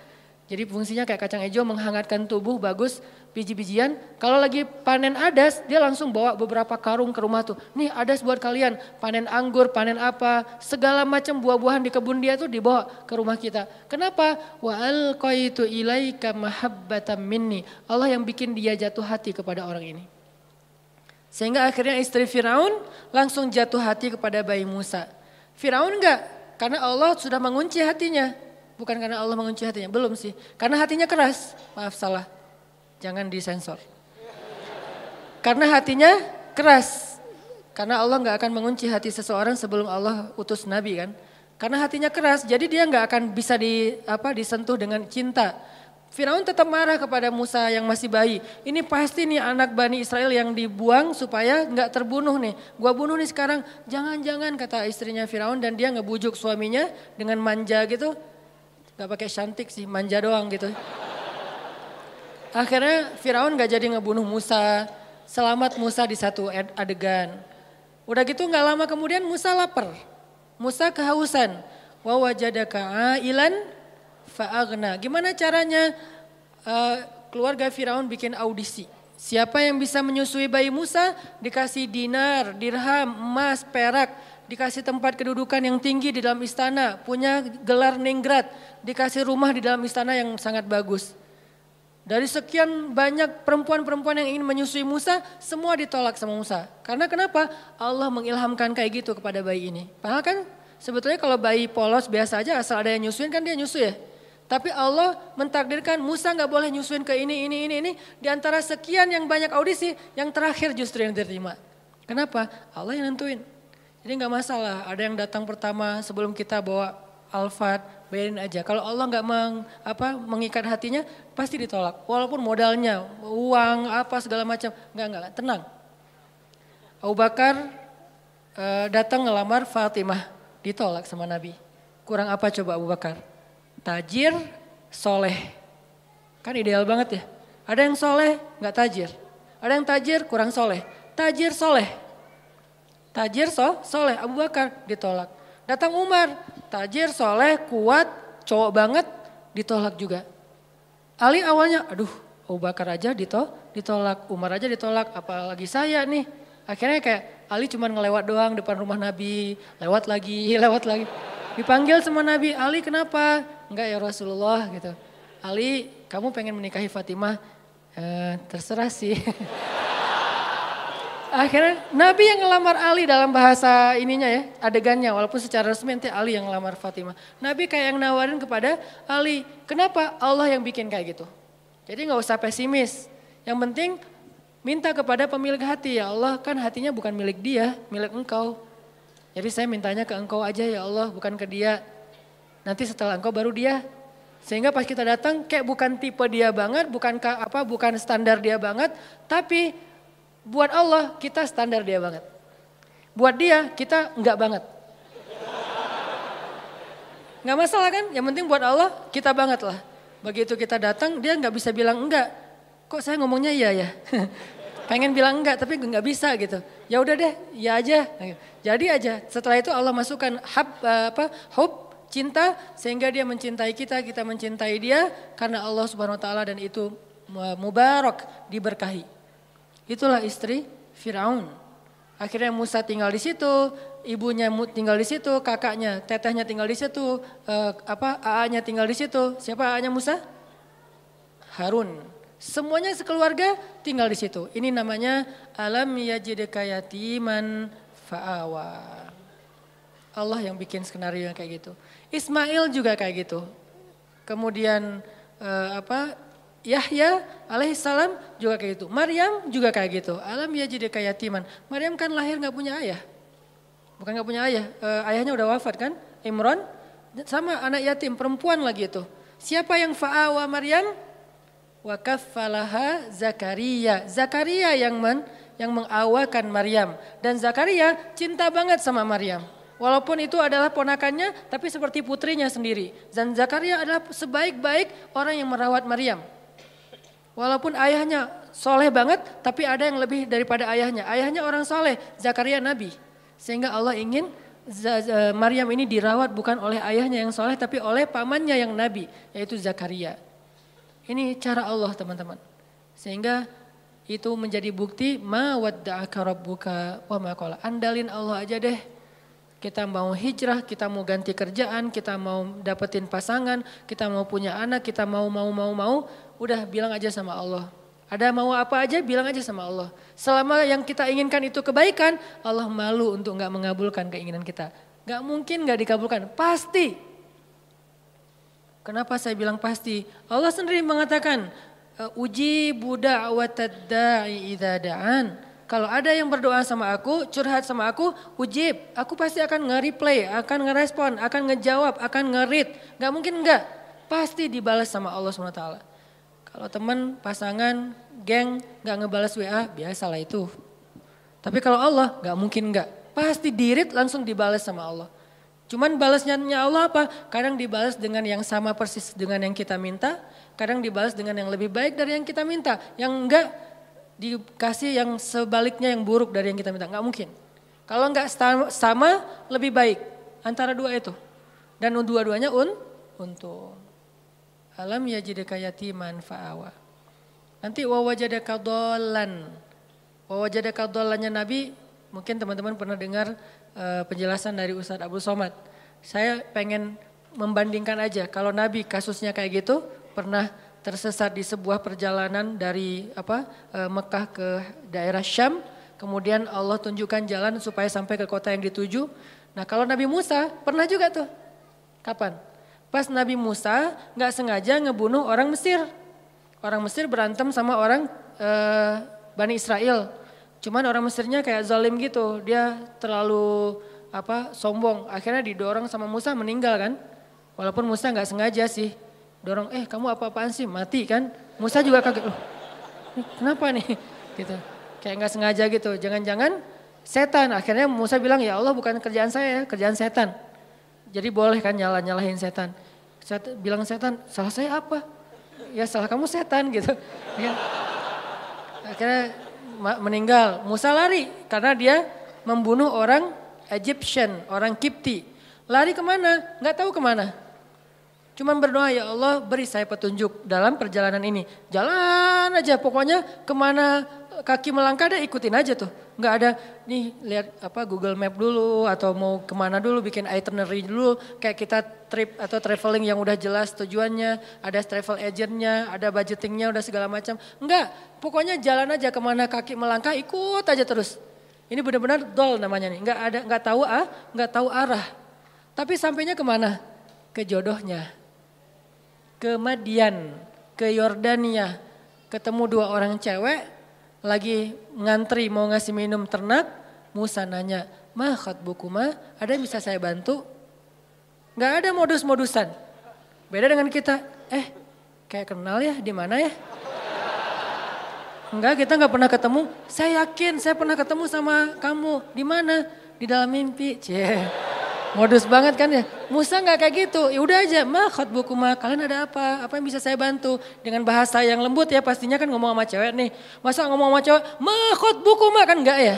jadi fungsinya kayak kacang hijau menghangatkan tubuh bagus biji-bijian. Kalau lagi panen adas dia langsung bawa beberapa karung ke rumah tuh. Nih adas buat kalian panen anggur, panen apa. Segala macam buah-buahan di kebun dia tuh dibawa ke rumah kita. Kenapa? Wa alqaitu ilaika mahabbatan minni. Allah yang bikin dia jatuh hati kepada orang ini. Sehingga akhirnya istri Firaun langsung jatuh hati kepada bayi Musa. Firaun enggak, karena Allah sudah mengunci hatinya. Bukan karena Allah mengunci hatinya, belum sih. Karena hatinya keras, maaf salah. Jangan disensor. Karena hatinya keras. Karena Allah nggak akan mengunci hati seseorang sebelum Allah utus Nabi kan. Karena hatinya keras, jadi dia nggak akan bisa di apa disentuh dengan cinta. Firaun tetap marah kepada Musa yang masih bayi. Ini pasti nih anak Bani Israel yang dibuang supaya nggak terbunuh nih. Gua bunuh nih sekarang. Jangan-jangan kata istrinya Firaun dan dia ngebujuk suaminya dengan manja gitu. Gak pakai cantik sih, manja doang gitu. Akhirnya Firaun gak jadi ngebunuh Musa, selamat Musa di satu adegan. Udah gitu gak lama kemudian Musa lapar. Musa kehausan. Wa wajadaka ailan fa'agna. Gimana caranya uh, keluarga Firaun bikin audisi. Siapa yang bisa menyusui bayi Musa dikasih dinar, dirham, emas, perak dikasih tempat kedudukan yang tinggi di dalam istana, punya gelar ningrat, dikasih rumah di dalam istana yang sangat bagus. Dari sekian banyak perempuan-perempuan yang ingin menyusui Musa, semua ditolak sama Musa. Karena kenapa? Allah mengilhamkan kayak gitu kepada bayi ini. Padahal kan sebetulnya kalau bayi polos biasa aja asal ada yang nyusuin kan dia nyusu ya. Tapi Allah mentakdirkan Musa nggak boleh nyusuin ke ini, ini, ini, ini. Di antara sekian yang banyak audisi, yang terakhir justru yang diterima. Kenapa? Allah yang nentuin. Jadi nggak masalah, ada yang datang pertama sebelum kita bawa Alfat, bayarin aja. Kalau Allah nggak meng, apa, mengikat hatinya, pasti ditolak. Walaupun modalnya, uang, apa segala macam, nggak nggak tenang. Abu Bakar uh, datang ngelamar Fatimah, ditolak sama Nabi. Kurang apa coba Abu Bakar? Tajir, soleh. Kan ideal banget ya. Ada yang soleh, nggak tajir. Ada yang tajir, kurang soleh. Tajir, soleh. Tajir, so, soleh. Abu Bakar ditolak. Datang Umar, tajir, soleh, kuat, cowok banget, ditolak juga. Ali awalnya, aduh Abu Bakar aja ditolak, Umar aja ditolak, apalagi saya nih. Akhirnya kayak Ali cuma ngelewat doang depan rumah Nabi, lewat lagi, lewat lagi. Dipanggil sama Nabi, Ali kenapa? Enggak ya Rasulullah gitu. Ali kamu pengen menikahi Fatimah? Eh, terserah sih. Akhirnya Nabi yang ngelamar Ali dalam bahasa ininya ya, adegannya walaupun secara resmi nanti Ali yang ngelamar Fatimah. Nabi kayak yang nawarin kepada Ali, kenapa Allah yang bikin kayak gitu? Jadi nggak usah pesimis. Yang penting minta kepada pemilik hati ya Allah kan hatinya bukan milik dia, milik engkau. Jadi saya mintanya ke engkau aja ya Allah, bukan ke dia. Nanti setelah engkau baru dia. Sehingga pas kita datang kayak bukan tipe dia banget, bukan apa, bukan standar dia banget, tapi Buat Allah kita standar dia banget. Buat dia kita enggak banget. Enggak masalah kan? Yang penting buat Allah kita banget lah. Begitu kita datang dia enggak bisa bilang enggak. Kok saya ngomongnya iya ya? Pengen bilang enggak tapi enggak bisa gitu. Ya udah deh, ya aja. Jadi aja. Setelah itu Allah masukkan hab apa? Hub cinta sehingga dia mencintai kita, kita mencintai dia karena Allah Subhanahu wa taala dan itu mubarak diberkahi. Itulah istri Firaun. Akhirnya Musa tinggal di situ, ibunya tinggal di situ, kakaknya, tetehnya tinggal di situ, uh, apa AA-nya tinggal di situ. Siapa AA-nya Musa? Harun. Semuanya sekeluarga tinggal di situ. Ini namanya alam yajidka yatiman fa'awa. Allah yang bikin skenario yang kayak gitu. Ismail juga kayak gitu. Kemudian uh, apa Yahya alaihissalam juga kayak gitu. Maryam juga kayak gitu. Alam ya jadi kayak yatiman. Maryam kan lahir nggak punya ayah. Bukan nggak punya ayah, e, ayahnya udah wafat kan? Imron sama anak yatim perempuan lagi itu. Siapa yang fa'awa Maryam? Wa kaffalaha Zakaria. Zakaria yang men, yang mengawakan Maryam dan Zakaria cinta banget sama Maryam. Walaupun itu adalah ponakannya, tapi seperti putrinya sendiri. Dan Zakaria adalah sebaik-baik orang yang merawat Maryam. Walaupun ayahnya soleh banget, tapi ada yang lebih daripada ayahnya. Ayahnya orang soleh, Zakaria Nabi. Sehingga Allah ingin Maryam ini dirawat bukan oleh ayahnya yang soleh, tapi oleh pamannya yang Nabi, yaitu Zakaria. Ini cara Allah teman-teman. Sehingga itu menjadi bukti ma wadda'aka rabbuka wa ma Andalin Allah aja deh. Kita mau hijrah, kita mau ganti kerjaan, kita mau dapetin pasangan, kita mau punya anak, kita mau mau mau mau, udah bilang aja sama Allah. Ada mau apa aja bilang aja sama Allah. Selama yang kita inginkan itu kebaikan, Allah malu untuk nggak mengabulkan keinginan kita. Nggak mungkin nggak dikabulkan, pasti. Kenapa saya bilang pasti? Allah sendiri mengatakan, uji budak watadai idadaan. Kalau ada yang berdoa sama aku, curhat sama aku, ujib. Aku pasti akan nge-replay, akan ngerespon, akan ngejawab, akan ngerit. Gak mungkin enggak. Pasti dibalas sama Allah SWT. Kalau teman, pasangan, geng gak ngebalas WA, biasalah itu. Tapi kalau Allah gak mungkin enggak. Pasti dirit langsung dibalas sama Allah. Cuman balasnya Allah apa? Kadang dibalas dengan yang sama persis dengan yang kita minta. Kadang dibalas dengan yang lebih baik dari yang kita minta. Yang enggak dikasih yang sebaliknya yang buruk dari yang kita minta. Enggak mungkin. Kalau enggak sama lebih baik antara dua itu. Dan dua-duanya un, untung. Alam yajidaka yatiman fa'awa. Nanti wawajadaka dolan. Wawajadaka dolannya Nabi, mungkin teman-teman pernah dengar uh, penjelasan dari Ustadz Abu Somad. Saya pengen membandingkan aja, kalau Nabi kasusnya kayak gitu, pernah tersesat di sebuah perjalanan dari apa uh, Mekah ke daerah Syam, kemudian Allah tunjukkan jalan supaya sampai ke kota yang dituju. Nah kalau Nabi Musa pernah juga tuh, kapan? Pas Nabi Musa nggak sengaja ngebunuh orang Mesir. Orang Mesir berantem sama orang e, Bani Israel. Cuman orang Mesirnya kayak zalim gitu. Dia terlalu apa sombong. Akhirnya didorong sama Musa meninggal kan. Walaupun Musa nggak sengaja sih dorong, eh kamu apa-apaan sih mati kan? Musa juga kaget, loh kenapa nih? Gitu. Kayak nggak sengaja gitu. Jangan-jangan setan. Akhirnya Musa bilang ya Allah bukan kerjaan saya, kerjaan setan. Jadi boleh kan nyala-nyalahin setan. Setan. Bilang setan, salah saya apa? Ya salah kamu setan gitu. Ya. Akhirnya meninggal. Musa lari karena dia membunuh orang Egyptian, orang Kipti. Lari ke mana? Nggak tahu ke mana. Cuman berdoa ya Allah beri saya petunjuk dalam perjalanan ini. Jalan aja pokoknya ke mana kaki melangkah deh ikutin aja tuh. Nggak ada nih lihat apa Google Map dulu atau mau ke mana dulu bikin itinerary dulu. Kayak kita trip atau traveling yang udah jelas tujuannya. Ada travel agentnya, ada budgetingnya udah segala macam. Enggak, pokoknya jalan aja ke mana kaki melangkah ikut aja terus. Ini benar-benar dol namanya nih. Nggak ada, nggak tahu ah, nggak tahu arah. Tapi sampainya ke mana? Ke jodohnya ke Madian, ke Yordania, ketemu dua orang cewek lagi ngantri mau ngasih minum ternak, Musa nanya, "Ma bukuma, ada yang bisa saya bantu?" Gak ada modus-modusan. Beda dengan kita, eh kayak kenal ya di mana ya? Enggak, kita nggak pernah ketemu. Saya yakin saya pernah ketemu sama kamu. Di mana? Di dalam mimpi. Cie. Modus banget kan ya. Musa nggak kayak gitu. Ya udah aja, mah buku mah. Kalian ada apa? Apa yang bisa saya bantu? Dengan bahasa yang lembut ya pastinya kan ngomong sama cewek nih. Masa ngomong sama cewek, mah buku mah kan enggak ya?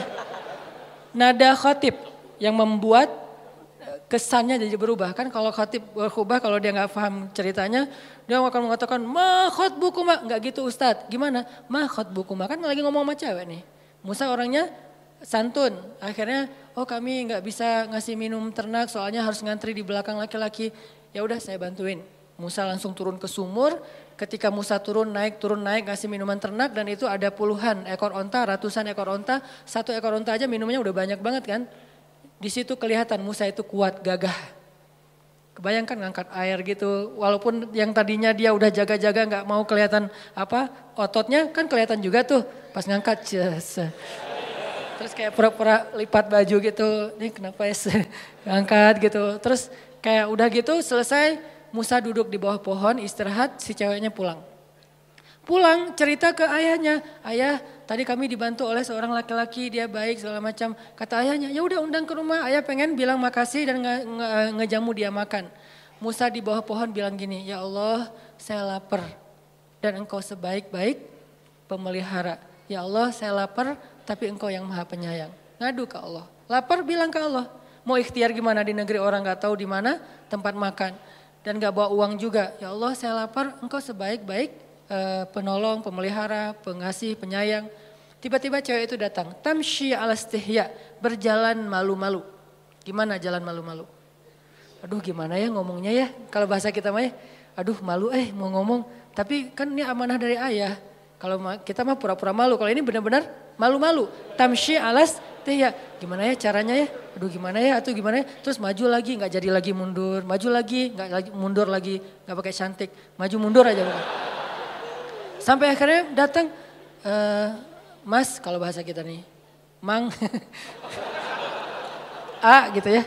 Nada khotib yang membuat eh, kesannya jadi berubah kan kalau khotib berubah kalau dia nggak paham ceritanya dia akan mengatakan mah buku mah nggak gitu Ustadz gimana mah buku mah kan lagi ngomong sama cewek nih Musa orangnya santun. Akhirnya, oh kami nggak bisa ngasih minum ternak soalnya harus ngantri di belakang laki-laki. Ya udah saya bantuin. Musa langsung turun ke sumur. Ketika Musa turun naik turun naik ngasih minuman ternak dan itu ada puluhan ekor onta, ratusan ekor onta. Satu ekor onta aja minumnya udah banyak banget kan. Di situ kelihatan Musa itu kuat, gagah. Kebayangkan ngangkat air gitu, walaupun yang tadinya dia udah jaga-jaga nggak mau kelihatan apa ototnya kan kelihatan juga tuh pas ngangkat. Terus kayak pura-pura lipat baju gitu. Ini kenapa ya angkat gitu. Terus kayak udah gitu selesai Musa duduk di bawah pohon istirahat si ceweknya pulang. Pulang cerita ke ayahnya. Ayah tadi kami dibantu oleh seorang laki-laki dia baik segala macam. Kata ayahnya ya udah undang ke rumah. Ayah pengen bilang makasih dan nge nge ngejamu dia makan. Musa di bawah pohon bilang gini. Ya Allah saya lapar. Dan engkau sebaik-baik pemelihara. Ya Allah saya lapar tapi engkau yang maha penyayang. Ngadu ke Allah. Lapar bilang ke Allah. Mau ikhtiar gimana di negeri orang gak tahu di mana tempat makan. Dan gak bawa uang juga. Ya Allah saya lapar, engkau sebaik-baik uh, penolong, pemelihara, pengasih, penyayang. Tiba-tiba cewek itu datang. Tamshi alastihya, berjalan malu-malu. Gimana jalan malu-malu? Aduh gimana ya ngomongnya ya, kalau bahasa kita mah ya, aduh malu eh mau ngomong. Tapi kan ini amanah dari ayah. Kalau kita mah pura-pura malu, kalau ini benar-benar malu-malu. Tamshi alas teh ya, gimana ya caranya ya? Aduh gimana ya, atau gimana ya? Terus maju lagi, nggak jadi lagi mundur, maju lagi, nggak lagi mundur lagi, nggak pakai cantik, maju mundur aja bukan. Sampai akhirnya datang, e, Mas kalau bahasa kita nih, Mang, A gitu ya.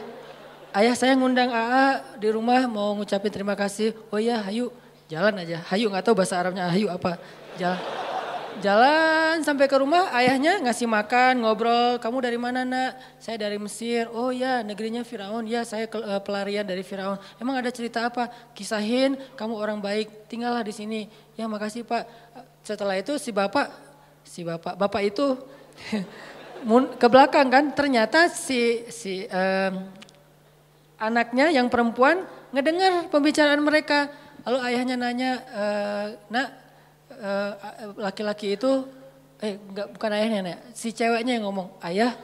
Ayah saya ngundang AA di rumah mau ngucapin terima kasih. Oh iya, hayu, jalan aja. Hayu nggak tahu bahasa Arabnya hayu apa. Jalan Jalan sampai ke rumah ayahnya ngasih makan, ngobrol, kamu dari mana nak? Saya dari Mesir, oh ya negerinya Firaun, ya saya ke, uh, pelarian dari Firaun. Emang ada cerita apa? Kisahin kamu orang baik, tinggallah di sini. Ya makasih pak. Setelah itu si bapak, si bapak, bapak itu ke belakang kan ternyata si, si um, anaknya yang perempuan ngedengar pembicaraan mereka. Lalu ayahnya nanya, e, nak Eh, laki-laki itu eh enggak bukan ayahnya nek, si ceweknya yang ngomong, "Ayah,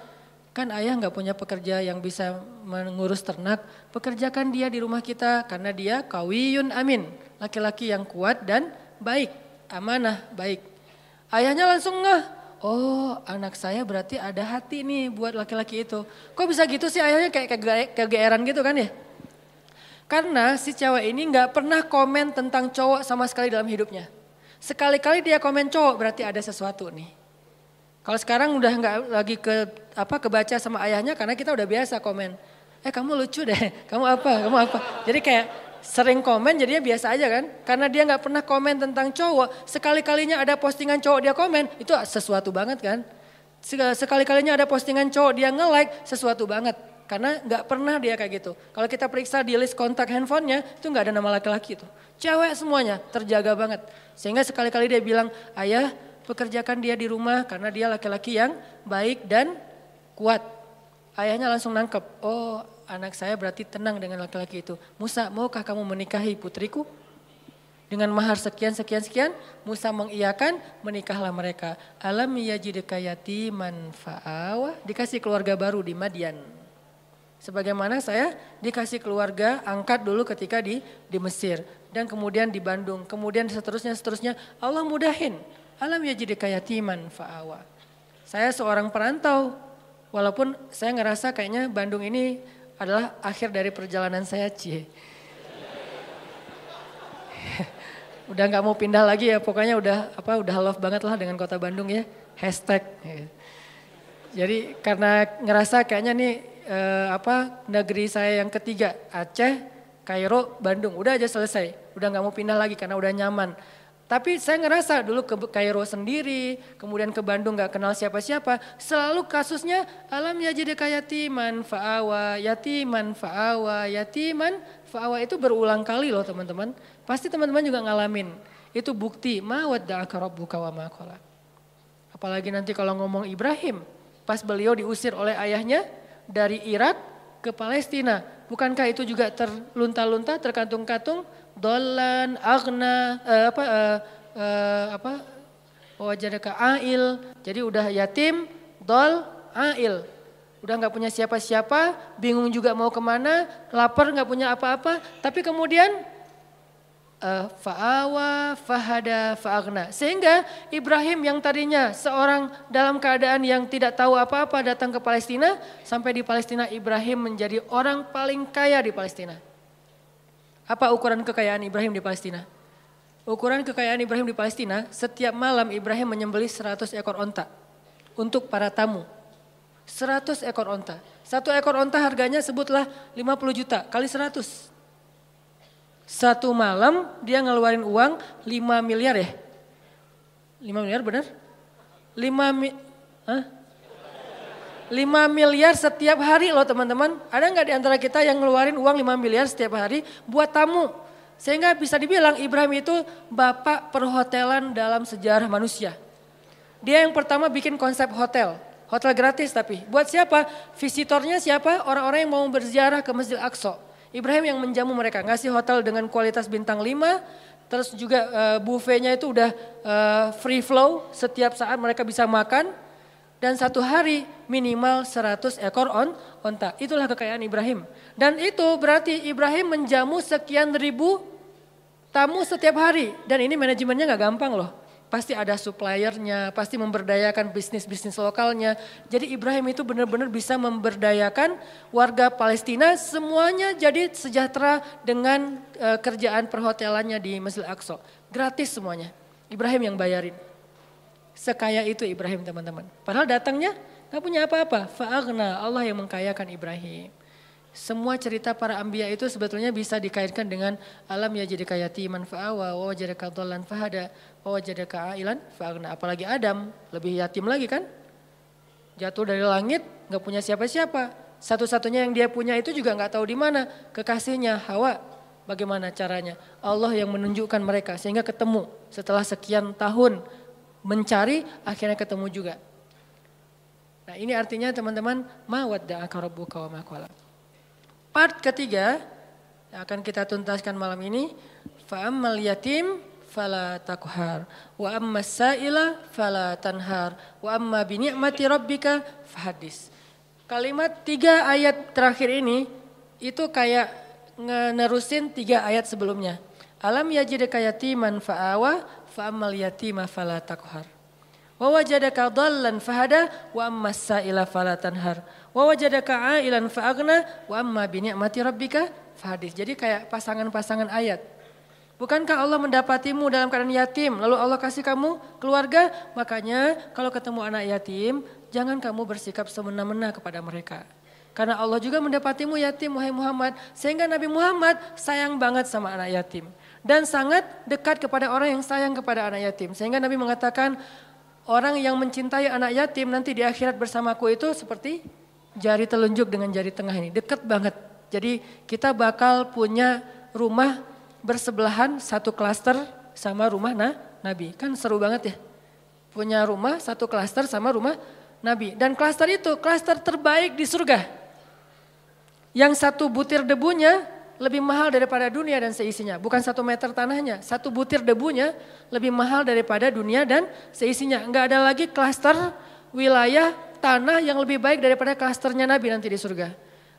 kan ayah nggak punya pekerja yang bisa mengurus ternak, pekerjakan dia di rumah kita karena dia kawiyun amin, laki-laki yang kuat dan baik, amanah, baik." Ayahnya langsung ngeh, "Oh, anak saya berarti ada hati nih buat laki-laki itu." Kok bisa gitu sih ayahnya kayak kegeeran gitu kan ya? Karena si cewek ini nggak pernah komen tentang cowok sama sekali dalam hidupnya. Sekali-kali dia komen cowok berarti ada sesuatu nih. Kalau sekarang udah nggak lagi ke apa kebaca sama ayahnya karena kita udah biasa komen. Eh kamu lucu deh, kamu apa, kamu apa. Jadi kayak sering komen jadinya biasa aja kan. Karena dia nggak pernah komen tentang cowok. Sekali-kalinya ada postingan cowok dia komen, itu sesuatu banget kan. Sekali-kalinya ada postingan cowok dia nge-like, sesuatu banget. Karena nggak pernah dia kayak gitu. Kalau kita periksa di list kontak handphonenya, itu nggak ada nama laki-laki itu. Cewek semuanya, terjaga banget. Sehingga sekali-kali dia bilang, ayah pekerjakan dia di rumah karena dia laki-laki yang baik dan kuat. Ayahnya langsung nangkep, oh anak saya berarti tenang dengan laki-laki itu. Musa, maukah kamu menikahi putriku? Dengan mahar sekian, sekian, sekian, Musa mengiyakan, menikahlah mereka. Alam yajidka yatiman fa'awa, dikasih keluarga baru di Madian. Sebagaimana saya dikasih keluarga angkat dulu ketika di di Mesir dan kemudian di Bandung, kemudian seterusnya seterusnya Allah mudahin. Alam yajidka yatiman fa'awa. Saya seorang perantau, walaupun saya ngerasa kayaknya Bandung ini adalah akhir dari perjalanan saya cie. udah nggak mau pindah lagi ya pokoknya udah apa udah love banget lah dengan kota Bandung ya hashtag. Jadi karena ngerasa kayaknya nih eh, apa negeri saya yang ketiga Aceh, Kairo, Bandung udah aja selesai, udah nggak mau pindah lagi karena udah nyaman. Tapi saya ngerasa dulu ke Kairo sendiri, kemudian ke Bandung gak kenal siapa-siapa. Selalu kasusnya alam ya jadi kayak yatiman fa'awa, yatiman fa'awa, yatiman fa'awa itu berulang kali loh teman-teman. Pasti teman-teman juga ngalamin. Itu bukti ma wadda'aka rabbuka wa ma Apalagi nanti kalau ngomong Ibrahim, pas beliau diusir oleh ayahnya dari Irak ke Palestina. Bukankah itu juga terlunta-lunta, terkantung-kantung dolan, agna, uh, apa, uh, uh, apa, wajadaka ail. Jadi udah yatim, dol, ail. Udah nggak punya siapa-siapa, bingung juga mau ke mana, lapar nggak punya apa-apa. Tapi kemudian uh, fa'awa, fahada, fa'agna. Sehingga Ibrahim yang tadinya seorang dalam keadaan yang tidak tahu apa-apa datang ke Palestina. Sampai di Palestina Ibrahim menjadi orang paling kaya di Palestina. Apa ukuran kekayaan Ibrahim di Palestina? Ukuran kekayaan Ibrahim di Palestina, setiap malam Ibrahim menyembelih 100 ekor onta untuk para tamu. 100 ekor onta. Satu ekor onta harganya sebutlah 50 juta kali 100. Satu malam dia ngeluarin uang 5 miliar ya? 5 miliar benar? 5 mi Hah? 5 miliar setiap hari loh teman-teman. Ada nggak di antara kita yang ngeluarin uang 5 miliar setiap hari buat tamu? Sehingga bisa dibilang Ibrahim itu bapak perhotelan dalam sejarah manusia. Dia yang pertama bikin konsep hotel. Hotel gratis tapi. Buat siapa? Visitornya siapa? Orang-orang yang mau berziarah ke Masjid Aqsa. Ibrahim yang menjamu mereka. Ngasih hotel dengan kualitas bintang 5. Terus juga uh, buffetnya itu udah uh, free flow. Setiap saat mereka bisa makan dan satu hari minimal 100 ekor on, onta. Itulah kekayaan Ibrahim. Dan itu berarti Ibrahim menjamu sekian ribu tamu setiap hari. Dan ini manajemennya gak gampang loh. Pasti ada suppliernya, pasti memberdayakan bisnis-bisnis lokalnya. Jadi Ibrahim itu benar-benar bisa memberdayakan warga Palestina semuanya jadi sejahtera dengan uh, kerjaan perhotelannya di Masjid Aqsa. Gratis semuanya. Ibrahim yang bayarin. Sekaya itu Ibrahim teman-teman. Padahal datangnya gak punya apa-apa. Fa'agna Allah yang mengkayakan Ibrahim. Semua cerita para ambia itu sebetulnya bisa dikaitkan dengan alam ya jadi kayatiman fa'awa wa wajadaka dhallan fahada wa wajadaka ailan fa'agna. Apalagi Adam, lebih yatim lagi kan? Jatuh dari langit, gak punya siapa-siapa. Satu-satunya yang dia punya itu juga gak tahu di mana. Kekasihnya Hawa, bagaimana caranya? Allah yang menunjukkan mereka sehingga ketemu setelah sekian tahun mencari akhirnya ketemu juga. Nah ini artinya teman-teman mawadda rabbuka wa. Part ketiga yang akan kita tuntaskan malam ini fa'ammal yatim fala takhar wa amma sa'ila fala tanhar wa amma bi ni'mati rabbika fahadis. Kalimat tiga ayat terakhir ini itu kayak nerusin tiga ayat sebelumnya. Alam yajidka yatiman fa'awa fa'ammal yatima fala takhar. Wa wajadaka dhallan fahada wa amma sa'ila fala tanhar. Wa wajadaka ailan fa'agna wa amma bi ni'mati rabbika fahadis. Jadi kayak pasangan-pasangan ayat. Bukankah Allah mendapatimu dalam keadaan yatim, lalu Allah kasih kamu keluarga? Makanya kalau ketemu anak yatim, jangan kamu bersikap semena-mena kepada mereka. Karena Allah juga mendapatimu yatim wahai Muhammad. Sehingga Nabi Muhammad sayang banget sama anak yatim. Dan sangat dekat kepada orang yang sayang kepada anak yatim. Sehingga Nabi mengatakan orang yang mencintai anak yatim nanti di akhirat bersamaku itu seperti jari telunjuk dengan jari tengah ini. Dekat banget. Jadi kita bakal punya rumah bersebelahan satu klaster sama rumah nah, Nabi. Kan seru banget ya. Punya rumah satu klaster sama rumah Nabi. Dan klaster itu klaster terbaik di surga. Yang satu butir debunya lebih mahal daripada dunia dan seisinya. Bukan satu meter tanahnya, satu butir debunya lebih mahal daripada dunia dan seisinya. Enggak ada lagi klaster wilayah tanah yang lebih baik daripada klasternya Nabi nanti di surga.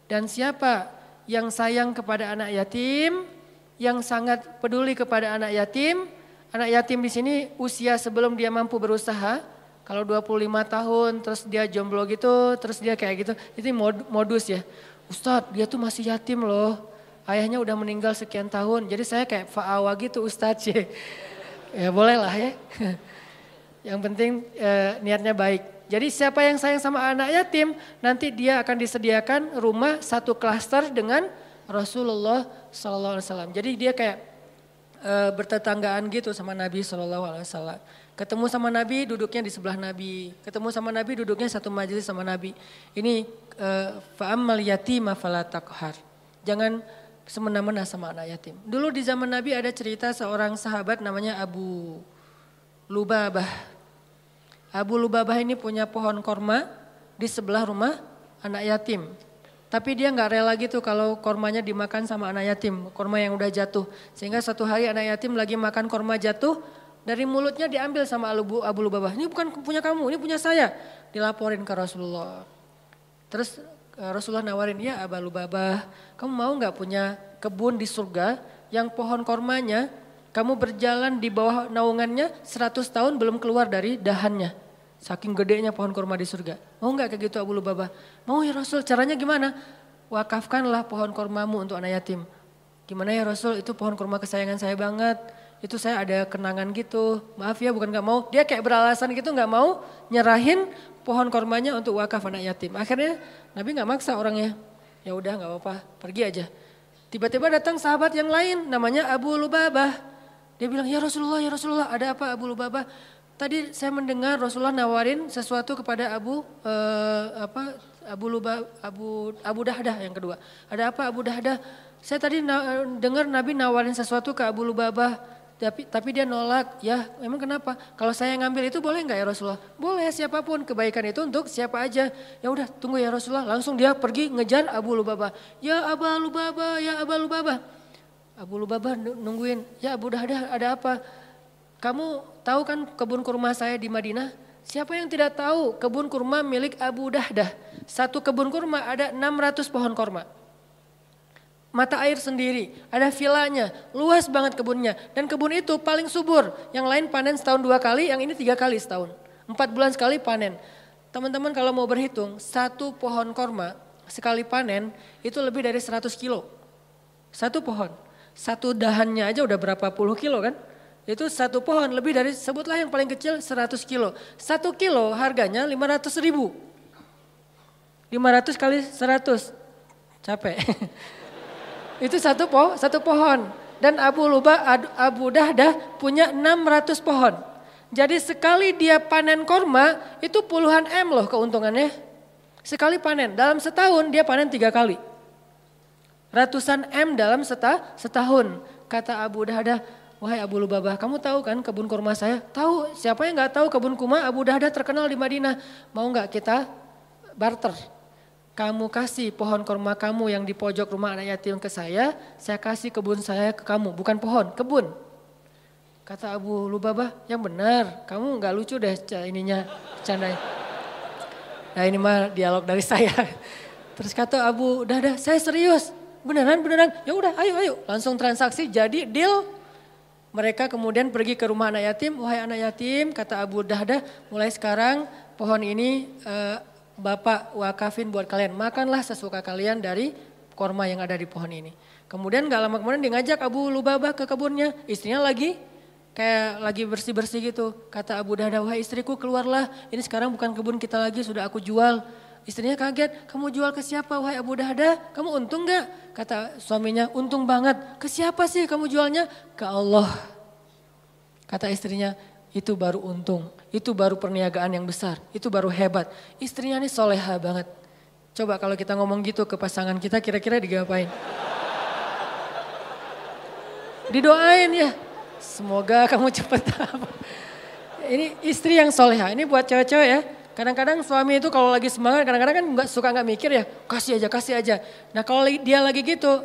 Dan siapa yang sayang kepada anak yatim, yang sangat peduli kepada anak yatim, anak yatim di sini usia sebelum dia mampu berusaha, kalau 25 tahun terus dia jomblo gitu, terus dia kayak gitu, itu modus ya. Ustadz dia tuh masih yatim loh. Ayahnya udah meninggal sekian tahun. Jadi saya kayak fa'awa gitu Ustadz ya. Ya boleh lah ya. Yang penting eh, niatnya baik. Jadi siapa yang sayang sama anak yatim nanti dia akan disediakan rumah satu klaster dengan Rasulullah SAW. Jadi dia kayak e, bertetanggaan gitu sama Nabi SAW. Ketemu sama Nabi duduknya di sebelah Nabi. Ketemu sama Nabi duduknya satu majelis sama Nabi. Ini Eh, fa'ammal yatima fala takhar. Jangan semena-mena sama anak yatim. Dulu di zaman Nabi ada cerita seorang sahabat namanya Abu Lubabah. Abu Lubabah ini punya pohon korma di sebelah rumah anak yatim. Tapi dia nggak rela gitu kalau kormanya dimakan sama anak yatim, korma yang udah jatuh. Sehingga satu hari anak yatim lagi makan korma jatuh, dari mulutnya diambil sama Abu, Abu Lubabah. Ini bukan punya kamu, ini punya saya. Dilaporin ke Rasulullah. Terus eh, Rasulullah nawarin, ya Aba Lubabah, kamu mau nggak punya kebun di surga yang pohon kormanya kamu berjalan di bawah naungannya 100 tahun belum keluar dari dahannya. Saking gedenya pohon korma di surga. Mau nggak kayak gitu Abu Lubabah? Mau ya Rasul, caranya gimana? Wakafkanlah pohon kormamu untuk anak yatim. Gimana ya Rasul, itu pohon korma kesayangan saya banget. Itu saya ada kenangan gitu. Maaf ya bukan gak mau. Dia kayak beralasan gitu gak mau nyerahin pohon kormanya untuk wakaf anak yatim. Akhirnya Nabi nggak maksa orangnya. Ya udah nggak apa-apa, pergi aja. Tiba-tiba datang sahabat yang lain namanya Abu Lubabah. Dia bilang, "Ya Rasulullah, ya Rasulullah, ada apa Abu Lubabah?" Tadi saya mendengar Rasulullah nawarin sesuatu kepada Abu uh, apa Abu Lubah Abu Abu Dahdah yang kedua. Ada apa Abu Dahdah? Saya tadi na dengar Nabi nawarin sesuatu ke Abu Lubabah tapi tapi dia nolak. Ya emang kenapa? Kalau saya ngambil itu boleh nggak ya Rasulullah? Boleh siapa pun. Kebaikan itu untuk siapa aja. Ya udah tunggu ya Rasulullah. Langsung dia pergi ngejar Abu Lubabah. Ya Abu Lubabah ya Abu Lubabah. Abu Lubabah nungguin. Ya Abu Dahdah ada apa? Kamu tahu kan kebun kurma saya di Madinah siapa yang tidak tahu kebun kurma milik Abu Dahdah satu kebun kurma ada 600 pohon kurma mata air sendiri, ada vilanya, luas banget kebunnya. Dan kebun itu paling subur, yang lain panen setahun dua kali, yang ini tiga kali setahun. Empat bulan sekali panen. Teman-teman kalau mau berhitung, satu pohon korma sekali panen itu lebih dari 100 kilo. Satu pohon, satu dahannya aja udah berapa puluh kilo kan? Itu satu pohon lebih dari, sebutlah yang paling kecil 100 kilo. Satu kilo harganya 500 ribu. 500 kali 100, capek. Itu satu po, satu pohon. Dan Abu Luba, Abu Dahdah punya 600 pohon. Jadi sekali dia panen korma itu puluhan M loh keuntungannya. Sekali panen, dalam setahun dia panen tiga kali. Ratusan M dalam seta, setahun. Kata Abu Dahdah, wahai Abu Lubabah kamu tahu kan kebun kurma saya? Tahu, siapa yang gak tahu kebun kurma Abu Dahdah terkenal di Madinah. Mau gak kita barter? kamu kasih pohon korma kamu yang di pojok rumah anak yatim ke saya, saya kasih kebun saya ke kamu, bukan pohon, kebun. Kata Abu Lubabah, yang benar, kamu nggak lucu deh ininya, canda. Nah ini mah dialog dari saya. Terus kata Abu, dah dah, saya serius, beneran beneran, ya udah, ayo ayo, langsung transaksi, jadi deal. Mereka kemudian pergi ke rumah anak yatim, wahai anak yatim, kata Abu Dahdah, mulai sekarang pohon ini uh, Bapak wakafin buat kalian, makanlah sesuka kalian dari korma yang ada di pohon ini. Kemudian gak lama kemudian dia ngajak Abu Lubabah ke kebunnya, istrinya lagi kayak lagi bersih-bersih gitu. Kata Abu Dahdah, wahai istriku keluarlah, ini sekarang bukan kebun kita lagi, sudah aku jual. Istrinya kaget, kamu jual ke siapa wahai Abu Dahda? Kamu untung gak? Kata suaminya, untung banget. Ke siapa sih kamu jualnya? Ke Allah. Kata istrinya, itu baru untung. Itu baru perniagaan yang besar. Itu baru hebat. Istrinya ini soleha banget. Coba kalau kita ngomong gitu ke pasangan kita kira-kira digapain? Didoain ya. Semoga kamu cepat Ini istri yang soleha. Ini buat cewek-cewek ya. Kadang-kadang suami itu kalau lagi semangat, kadang-kadang kan nggak suka nggak mikir ya, kasih aja, kasih aja. Nah kalau dia lagi gitu,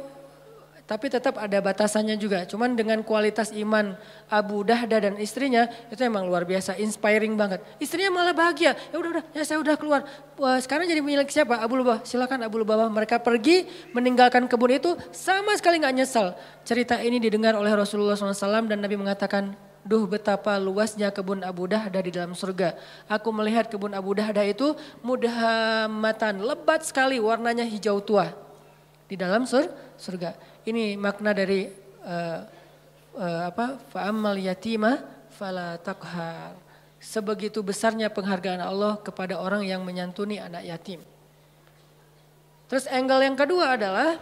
tapi tetap ada batasannya juga. Cuman dengan kualitas iman Abu Dahda dan istrinya itu emang luar biasa, inspiring banget. Istrinya malah bahagia. Ya udah udah, ya saya udah keluar. Wah, sekarang jadi milik siapa? Abu Lubah. Silakan Abu Lubah. Mereka pergi meninggalkan kebun itu sama sekali nggak nyesal. Cerita ini didengar oleh Rasulullah SAW dan Nabi mengatakan Duh betapa luasnya kebun Abu Dahda di dalam surga. Aku melihat kebun Abu Dahda itu mudhamatan, lebat sekali warnanya hijau tua. Di dalam sur, surga. Ini makna dari uh, uh, apa? Fa'ammal yatima fala takhar. Sebegitu besarnya penghargaan Allah kepada orang yang menyantuni anak yatim. Terus angle yang kedua adalah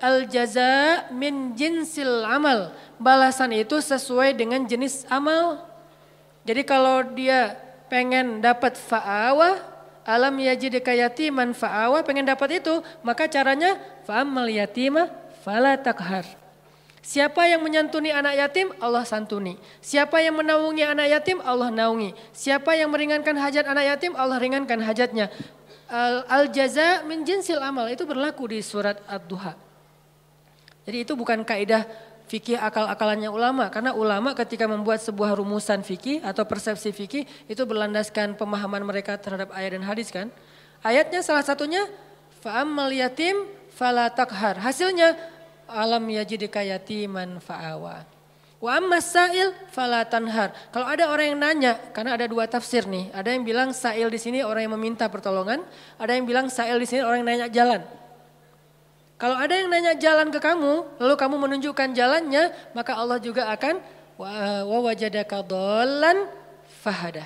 Al jaza min jinsil amal. Balasan itu sesuai dengan jenis amal. Jadi kalau dia pengen dapat fa'awa, alam yajidika yatiman fa'awa, pengen dapat itu, maka caranya fa'amal yatima fala takhar. Siapa yang menyantuni anak yatim, Allah santuni. Siapa yang menaungi anak yatim, Allah naungi. Siapa yang meringankan hajat anak yatim, Allah ringankan hajatnya. Al-jaza min jinsil amal, itu berlaku di surat Ad-Duha. Jadi itu bukan kaidah fikih akal-akalannya ulama karena ulama ketika membuat sebuah rumusan fikih atau persepsi fikih itu berlandaskan pemahaman mereka terhadap ayat dan hadis kan. Ayatnya salah satunya fa'ammal yatim fala takhar. Hasilnya alam yajidika yatiman fa'awa. Wa amma sa'il fala tanhar. Kalau ada orang yang nanya, karena ada dua tafsir nih. Ada yang bilang sa'il di sini orang yang meminta pertolongan, ada yang bilang sa'il di sini orang yang nanya jalan. Kalau ada yang nanya jalan ke kamu, lalu kamu menunjukkan jalannya, maka Allah juga akan wa wajadaka dhallan fahada.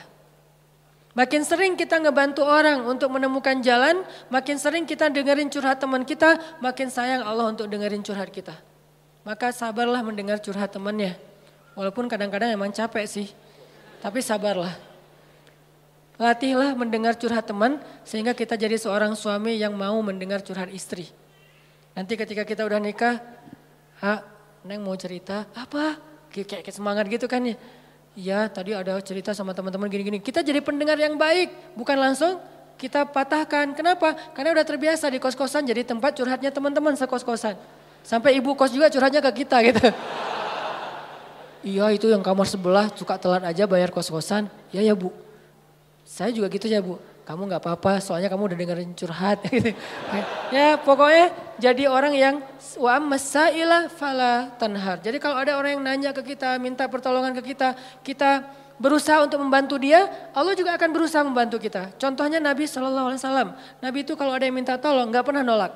Makin sering kita ngebantu orang untuk menemukan jalan, makin sering kita dengerin curhat teman kita, makin sayang Allah untuk dengerin curhat kita. Maka sabarlah mendengar curhat temannya. Walaupun kadang-kadang emang capek sih, tapi sabarlah. Latihlah mendengar curhat teman sehingga kita jadi seorang suami yang mau mendengar curhat istri. Nanti ketika kita udah nikah, ha, Neng mau cerita, apa? Kayak, kayak semangat gitu kan ya. Iya tadi ada cerita sama teman-teman gini-gini. Kita jadi pendengar yang baik, bukan langsung kita patahkan. Kenapa? Karena udah terbiasa di kos-kosan jadi tempat curhatnya teman-teman sekos-kosan. Sampai ibu kos juga curhatnya ke kita gitu. Iya itu yang kamar sebelah suka telat aja bayar kos-kosan. Ya ya bu. Saya juga gitu ya bu kamu nggak apa-apa soalnya kamu udah dengerin curhat gitu. ya pokoknya jadi orang yang wa masaila fala tanhar. Jadi kalau ada orang yang nanya ke kita, minta pertolongan ke kita, kita berusaha untuk membantu dia, Allah juga akan berusaha membantu kita. Contohnya Nabi Wasallam. Nabi itu kalau ada yang minta tolong nggak pernah nolak.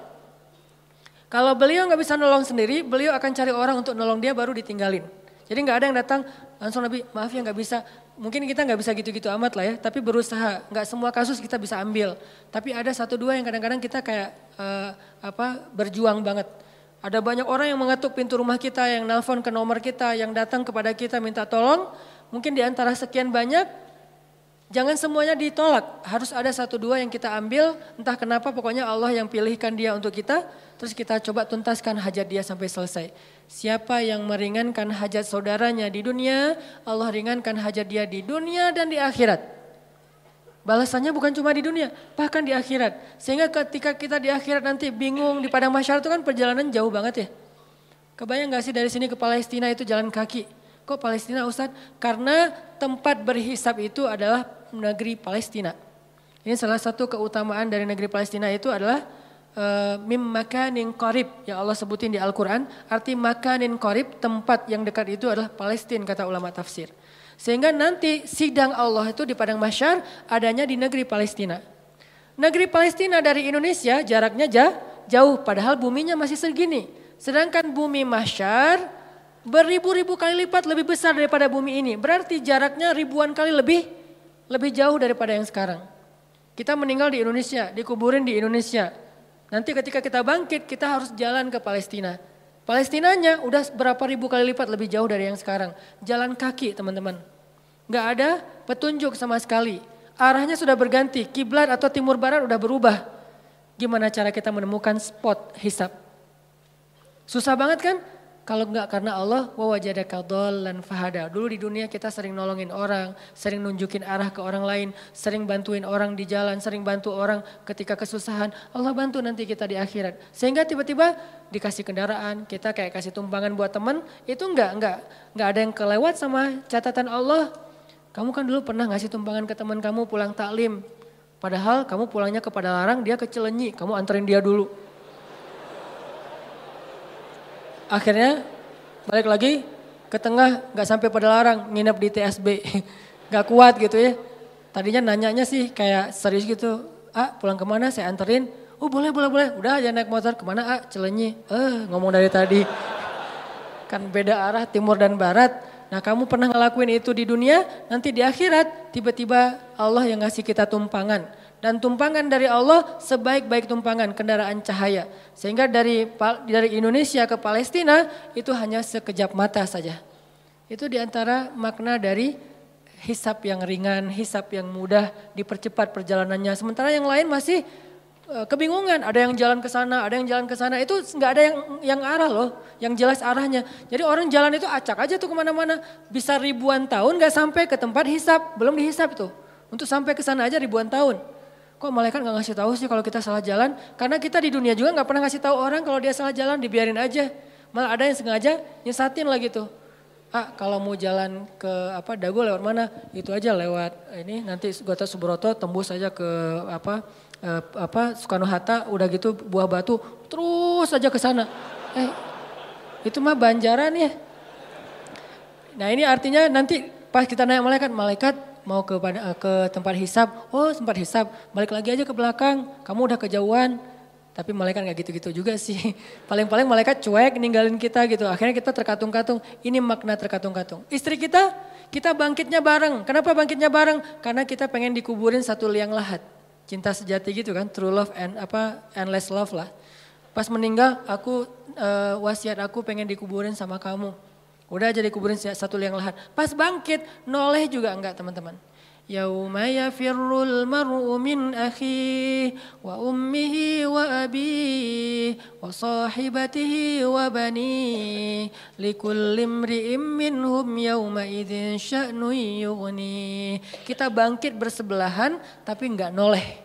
Kalau beliau nggak bisa nolong sendiri, beliau akan cari orang untuk nolong dia baru ditinggalin. Jadi nggak ada yang datang langsung Nabi, maaf ya nggak bisa, mungkin kita nggak bisa gitu-gitu amat lah ya, tapi berusaha. Nggak semua kasus kita bisa ambil. Tapi ada satu dua yang kadang-kadang kita kayak uh, apa berjuang banget. Ada banyak orang yang mengetuk pintu rumah kita, yang nelpon ke nomor kita, yang datang kepada kita minta tolong. Mungkin di antara sekian banyak, jangan semuanya ditolak. Harus ada satu dua yang kita ambil, entah kenapa pokoknya Allah yang pilihkan dia untuk kita. Terus kita coba tuntaskan hajat dia sampai selesai. Siapa yang meringankan hajat saudaranya di dunia, Allah ringankan hajat dia di dunia dan di akhirat. Balasannya bukan cuma di dunia, bahkan di akhirat. Sehingga ketika kita di akhirat nanti bingung di padang masyarakat itu kan perjalanan jauh banget ya. Kebayang gak sih dari sini ke Palestina itu jalan kaki? Kok Palestina Ustaz? Karena tempat berhisap itu adalah negeri Palestina. Ini salah satu keutamaan dari negeri Palestina itu adalah uh, mim makanin qarib yang Allah sebutin di Al-Quran. Arti makanin qarib, tempat yang dekat itu adalah Palestina kata ulama tafsir. Sehingga nanti sidang Allah itu di Padang Masyar adanya di negeri Palestina. Negeri Palestina dari Indonesia jaraknya jauh, padahal buminya masih segini. Sedangkan bumi Masyar beribu-ribu kali lipat lebih besar daripada bumi ini. Berarti jaraknya ribuan kali lebih lebih jauh daripada yang sekarang. Kita meninggal di Indonesia, dikuburin di Indonesia. Nanti ketika kita bangkit, kita harus jalan ke Palestina. Palestinanya udah berapa ribu kali lipat lebih jauh dari yang sekarang. Jalan kaki teman-teman. Gak ada petunjuk sama sekali. Arahnya sudah berganti, kiblat atau timur barat udah berubah. Gimana cara kita menemukan spot hisap? Susah banget kan? Kalau enggak karena Allah, wa wajadaka dhallan fahada. Dulu di dunia kita sering nolongin orang, sering nunjukin arah ke orang lain, sering bantuin orang di jalan, sering bantu orang ketika kesusahan. Allah bantu nanti kita di akhirat. Sehingga tiba-tiba dikasih kendaraan, kita kayak kasih tumpangan buat teman, itu enggak, enggak. Enggak ada yang kelewat sama catatan Allah. Kamu kan dulu pernah ngasih tumpangan ke teman kamu pulang taklim. Padahal kamu pulangnya kepada larang, dia ke Cilenyi, kamu anterin dia dulu. Akhirnya balik lagi ke tengah nggak sampai pada larang nginep di TSB nggak kuat gitu ya. Tadinya nanyanya sih kayak serius gitu. Ah pulang ke mana saya anterin. Oh boleh boleh boleh. Udah aja naik motor ke mana ah Celenyi. Eh ngomong dari tadi. Kan beda arah timur dan barat. Nah kamu pernah ngelakuin itu di dunia. Nanti di akhirat tiba-tiba Allah yang ngasih kita tumpangan dan tumpangan dari Allah sebaik-baik tumpangan kendaraan cahaya. Sehingga dari dari Indonesia ke Palestina itu hanya sekejap mata saja. Itu di antara makna dari hisap yang ringan, hisap yang mudah, dipercepat perjalanannya. Sementara yang lain masih e, kebingungan, ada yang jalan ke sana, ada yang jalan ke sana. Itu nggak ada yang yang arah loh, yang jelas arahnya. Jadi orang jalan itu acak aja tuh ke mana-mana. Bisa ribuan tahun nggak sampai ke tempat hisap, belum dihisap itu. Untuk sampai ke sana aja ribuan tahun. Kok malaikat nggak ngasih tahu sih kalau kita salah jalan? Karena kita di dunia juga nggak pernah ngasih tahu orang kalau dia salah jalan, dibiarin aja. Malah ada yang sengaja nyesatin lagi tuh. Ah, kalau mau jalan ke apa Dago lewat mana? Itu aja lewat ini nanti Gota Subroto tembus aja ke apa eh, apa Soekarno Hatta udah gitu buah batu terus aja ke sana. Eh, itu mah banjaran ya. Nah ini artinya nanti pas kita naik malaikat, malaikat mau ke eh, ke tempat hisap, oh tempat hisap, balik lagi aja ke belakang, kamu udah kejauhan. Tapi malaikat nggak gitu-gitu juga sih. Paling-paling malaikat cuek ninggalin kita gitu. Akhirnya kita terkatung-katung. Ini makna terkatung-katung. Istri kita, kita bangkitnya bareng. Kenapa bangkitnya bareng? Karena kita pengen dikuburin satu liang lahat. Cinta sejati gitu kan, true love and apa endless love lah. Pas meninggal, aku uh, wasiat aku pengen dikuburin sama kamu. Udah jadi kuburin satu liang lahat. Pas bangkit, noleh juga enggak teman-teman. Yauma yafirrul mar'u min akhi wa ummihi wa abi wa sahibatihi wa bani likulli imri'im minhum yauma idzin sya'nu yughni. Kita bangkit bersebelahan tapi enggak noleh.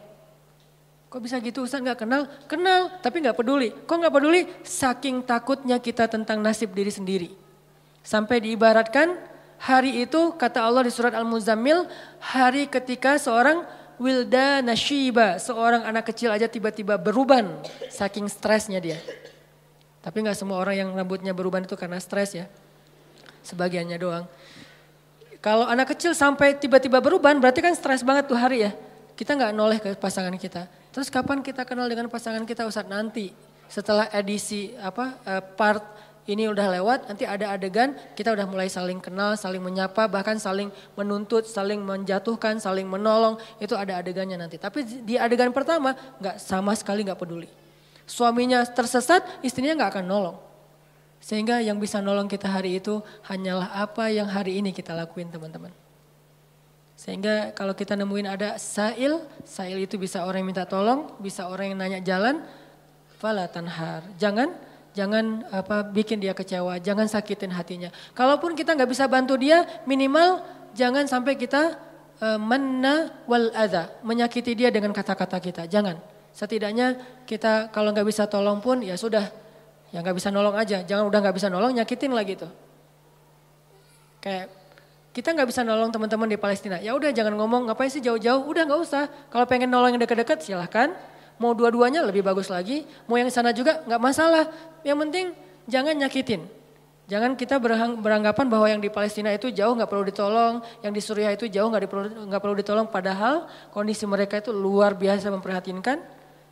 Kok bisa gitu Ustaz enggak kenal? Kenal tapi enggak peduli. Kok enggak peduli? Saking takutnya kita tentang nasib diri sendiri. Sampai diibaratkan hari itu kata Allah di surat Al-Muzammil, hari ketika seorang wilda nashiba, seorang anak kecil aja tiba-tiba beruban saking stresnya dia. Tapi nggak semua orang yang rambutnya beruban itu karena stres ya. Sebagiannya doang. Kalau anak kecil sampai tiba-tiba beruban berarti kan stres banget tuh hari ya. Kita nggak noleh ke pasangan kita. Terus kapan kita kenal dengan pasangan kita Ustaz? Nanti setelah edisi apa eh, part ini udah lewat, nanti ada adegan kita udah mulai saling kenal, saling menyapa, bahkan saling menuntut, saling menjatuhkan, saling menolong, itu ada adegannya nanti. Tapi di adegan pertama nggak sama sekali nggak peduli. Suaminya tersesat, istrinya nggak akan nolong. Sehingga yang bisa nolong kita hari itu hanyalah apa yang hari ini kita lakuin teman-teman. Sehingga kalau kita nemuin ada sail, sail itu bisa orang yang minta tolong, bisa orang yang nanya jalan, fala tanhar. Jangan Jangan apa bikin dia kecewa, jangan sakitin hatinya. Kalaupun kita nggak bisa bantu dia, minimal jangan sampai kita uh, manna wal adha, menyakiti dia dengan kata-kata kita. Jangan. Setidaknya kita kalau nggak bisa tolong pun ya sudah, ya nggak bisa nolong aja. Jangan udah nggak bisa nolong, nyakitin lagi tuh. Kayak kita nggak bisa nolong teman-teman di Palestina. Ya udah jangan ngomong ngapain sih jauh-jauh. Udah nggak usah. Kalau pengen nolong yang dekat-dekat silahkan. Mau dua-duanya lebih bagus lagi, mau yang sana juga nggak masalah. Yang penting jangan nyakitin. Jangan kita beranggapan bahwa yang di Palestina itu jauh nggak perlu ditolong, yang di Suriah itu jauh nggak perlu nggak perlu ditolong. Padahal kondisi mereka itu luar biasa memprihatinkan,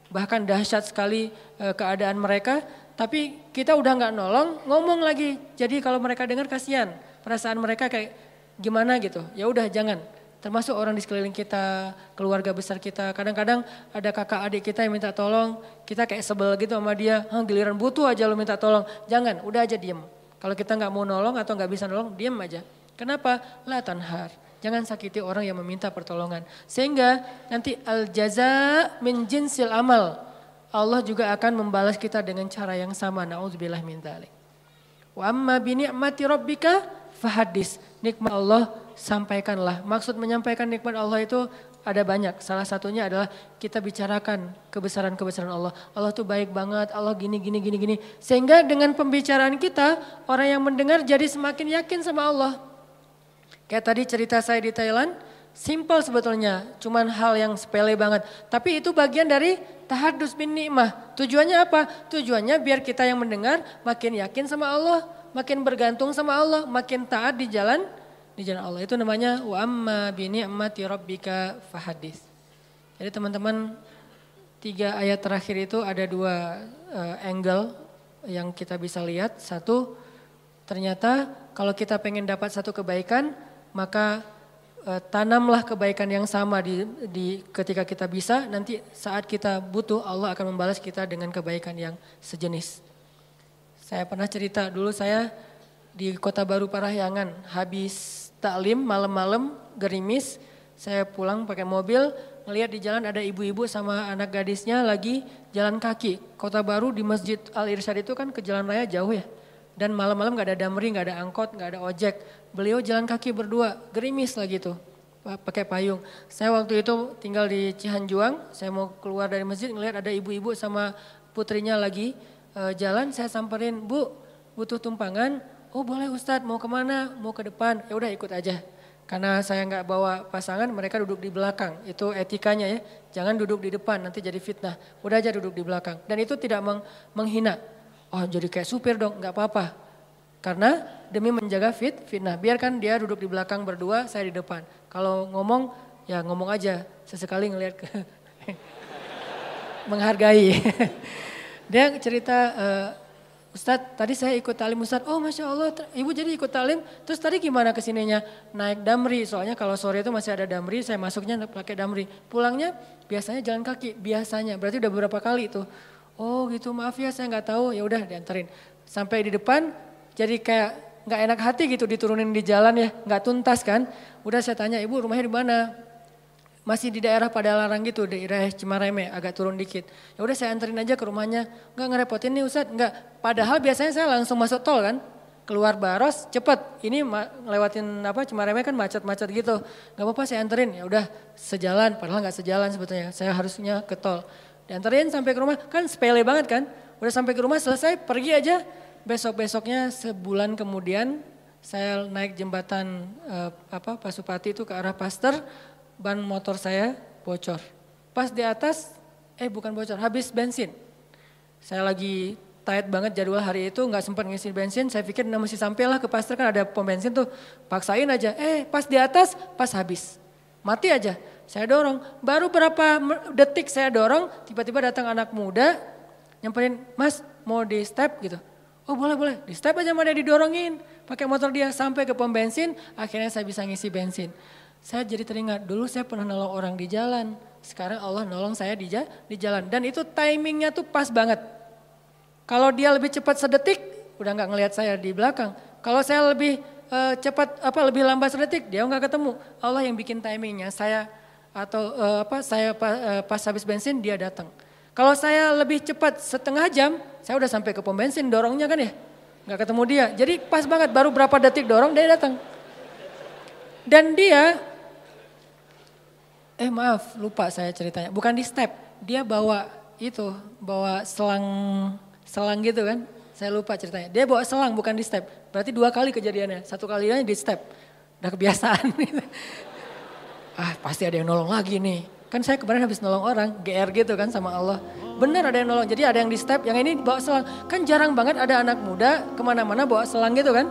bahkan dahsyat sekali e, keadaan mereka. Tapi kita udah nggak nolong, ngomong lagi. Jadi kalau mereka dengar kasihan, perasaan mereka kayak gimana gitu. Ya udah jangan, Termasuk orang di sekeliling kita, keluarga besar kita. Kadang-kadang ada kakak adik kita yang minta tolong, kita kayak sebel gitu sama dia. Hah, giliran butuh aja lo minta tolong. Jangan, udah aja diem. Kalau kita nggak mau nolong atau nggak bisa nolong, diem aja. Kenapa? La tanhar. Jangan sakiti orang yang meminta pertolongan. Sehingga nanti al jaza min jinsil amal. Allah juga akan membalas kita dengan cara yang sama. Nauzubillah min dzalik. Wa amma bi ni'mati rabbika fahadis. Nikmat Allah sampaikanlah. Maksud menyampaikan nikmat Allah itu ada banyak. Salah satunya adalah kita bicarakan kebesaran-kebesaran Allah. Allah tuh baik banget, Allah gini gini gini gini. Sehingga dengan pembicaraan kita, orang yang mendengar jadi semakin yakin sama Allah. Kayak tadi cerita saya di Thailand, simple sebetulnya, cuman hal yang sepele banget. Tapi itu bagian dari tahadus bin nikmah. Tujuannya apa? Tujuannya biar kita yang mendengar makin yakin sama Allah, makin bergantung sama Allah, makin taat di jalan di jalan Allah. Itu namanya wa amma bi ni'mati rabbika fahadis. Jadi teman-teman tiga ayat terakhir itu ada dua uh, angle yang kita bisa lihat. Satu, ternyata kalau kita pengen dapat satu kebaikan, maka uh, tanamlah kebaikan yang sama di, di ketika kita bisa, nanti saat kita butuh Allah akan membalas kita dengan kebaikan yang sejenis. Saya pernah cerita dulu saya di Kota Baru Parahyangan habis taklim malam-malam gerimis, saya pulang pakai mobil, ngelihat di jalan ada ibu-ibu sama anak gadisnya lagi jalan kaki. Kota Baru di Masjid Al Irsyad itu kan ke jalan raya jauh ya. Dan malam-malam gak ada damri, gak ada angkot, gak ada ojek. Beliau jalan kaki berdua, gerimis lagi tuh, pakai payung. Saya waktu itu tinggal di Cihanjuang, saya mau keluar dari masjid ngelihat ada ibu-ibu sama putrinya lagi uh, jalan, saya samperin, Bu butuh tumpangan, oh boleh Ustadz mau ke mana, mau ke depan, ya udah ikut aja. Karena saya nggak bawa pasangan, mereka duduk di belakang. Itu etikanya ya. Jangan duduk di depan, nanti jadi fitnah. Udah aja duduk di belakang. Dan itu tidak meng menghina. Oh jadi kayak supir dong, nggak apa-apa. Karena demi menjaga fit, fitnah. Biarkan dia duduk di belakang berdua, saya di depan. Kalau ngomong, ya ngomong aja. Sesekali ngelihat ke menghargai. dia cerita, uh, Ustadz tadi saya ikut talim Ustadz, oh Masya Allah ibu jadi ikut talim, terus tadi gimana ke sininya? Naik damri, soalnya kalau sore itu masih ada damri, saya masuknya pakai damri. Pulangnya biasanya jalan kaki, biasanya, berarti udah beberapa kali itu. Oh gitu, maaf ya saya nggak tahu, ya udah dianterin. Sampai di depan, jadi kayak nggak enak hati gitu diturunin di jalan ya, nggak tuntas kan. Udah saya tanya, ibu rumahnya di mana? Masih di daerah Padalarang gitu, daerah Cimareme, agak turun dikit. Ya udah saya anterin aja ke rumahnya, nggak ngerepotin nih Ustadz, nggak. Padahal biasanya saya langsung masuk tol kan, keluar Baros cepet. Ini ngelewatin apa Cimareme kan macet-macet gitu, nggak apa-apa saya anterin. Ya udah sejalan, padahal nggak sejalan sebetulnya. Saya harusnya ke tol. Dianterin sampai ke rumah, kan sepele banget kan. Udah sampai ke rumah selesai, pergi aja. Besok-besoknya sebulan kemudian saya naik jembatan eh, apa Pasupati itu ke arah Paster, ban motor saya bocor. Pas di atas, eh bukan bocor, habis bensin. Saya lagi tight banget jadwal hari itu, nggak sempat ngisi bensin. Saya pikir nah, masih sampai lah ke pasar kan ada pom bensin tuh, paksain aja. Eh pas di atas, pas habis, mati aja. Saya dorong, baru berapa detik saya dorong, tiba-tiba datang anak muda, nyamperin, mas mau di step gitu. Oh boleh boleh, di step aja mana didorongin, pakai motor dia sampai ke pom bensin, akhirnya saya bisa ngisi bensin saya jadi teringat dulu saya pernah nolong orang di jalan. Sekarang Allah nolong saya di, di jalan. Dan itu timingnya tuh pas banget. Kalau dia lebih cepat sedetik, udah nggak ngelihat saya di belakang. Kalau saya lebih uh, cepat apa lebih lambat sedetik, dia nggak ketemu. Allah yang bikin timingnya. Saya atau uh, apa saya uh, pas habis bensin dia datang. Kalau saya lebih cepat setengah jam, saya udah sampai ke pom bensin dorongnya kan ya, nggak ketemu dia. Jadi pas banget baru berapa detik dorong dia datang. Dan dia Eh maaf, lupa saya ceritanya. Bukan di step, dia bawa itu, bawa selang selang gitu kan. Saya lupa ceritanya. Dia bawa selang bukan di step. Berarti dua kali kejadiannya. Satu kalinya di step. Udah kebiasaan. ah pasti ada yang nolong lagi nih. Kan saya kemarin habis nolong orang, GR gitu kan sama Allah. Benar ada yang nolong, jadi ada yang di step, yang ini bawa selang. Kan jarang banget ada anak muda ke mana-mana bawa selang gitu kan.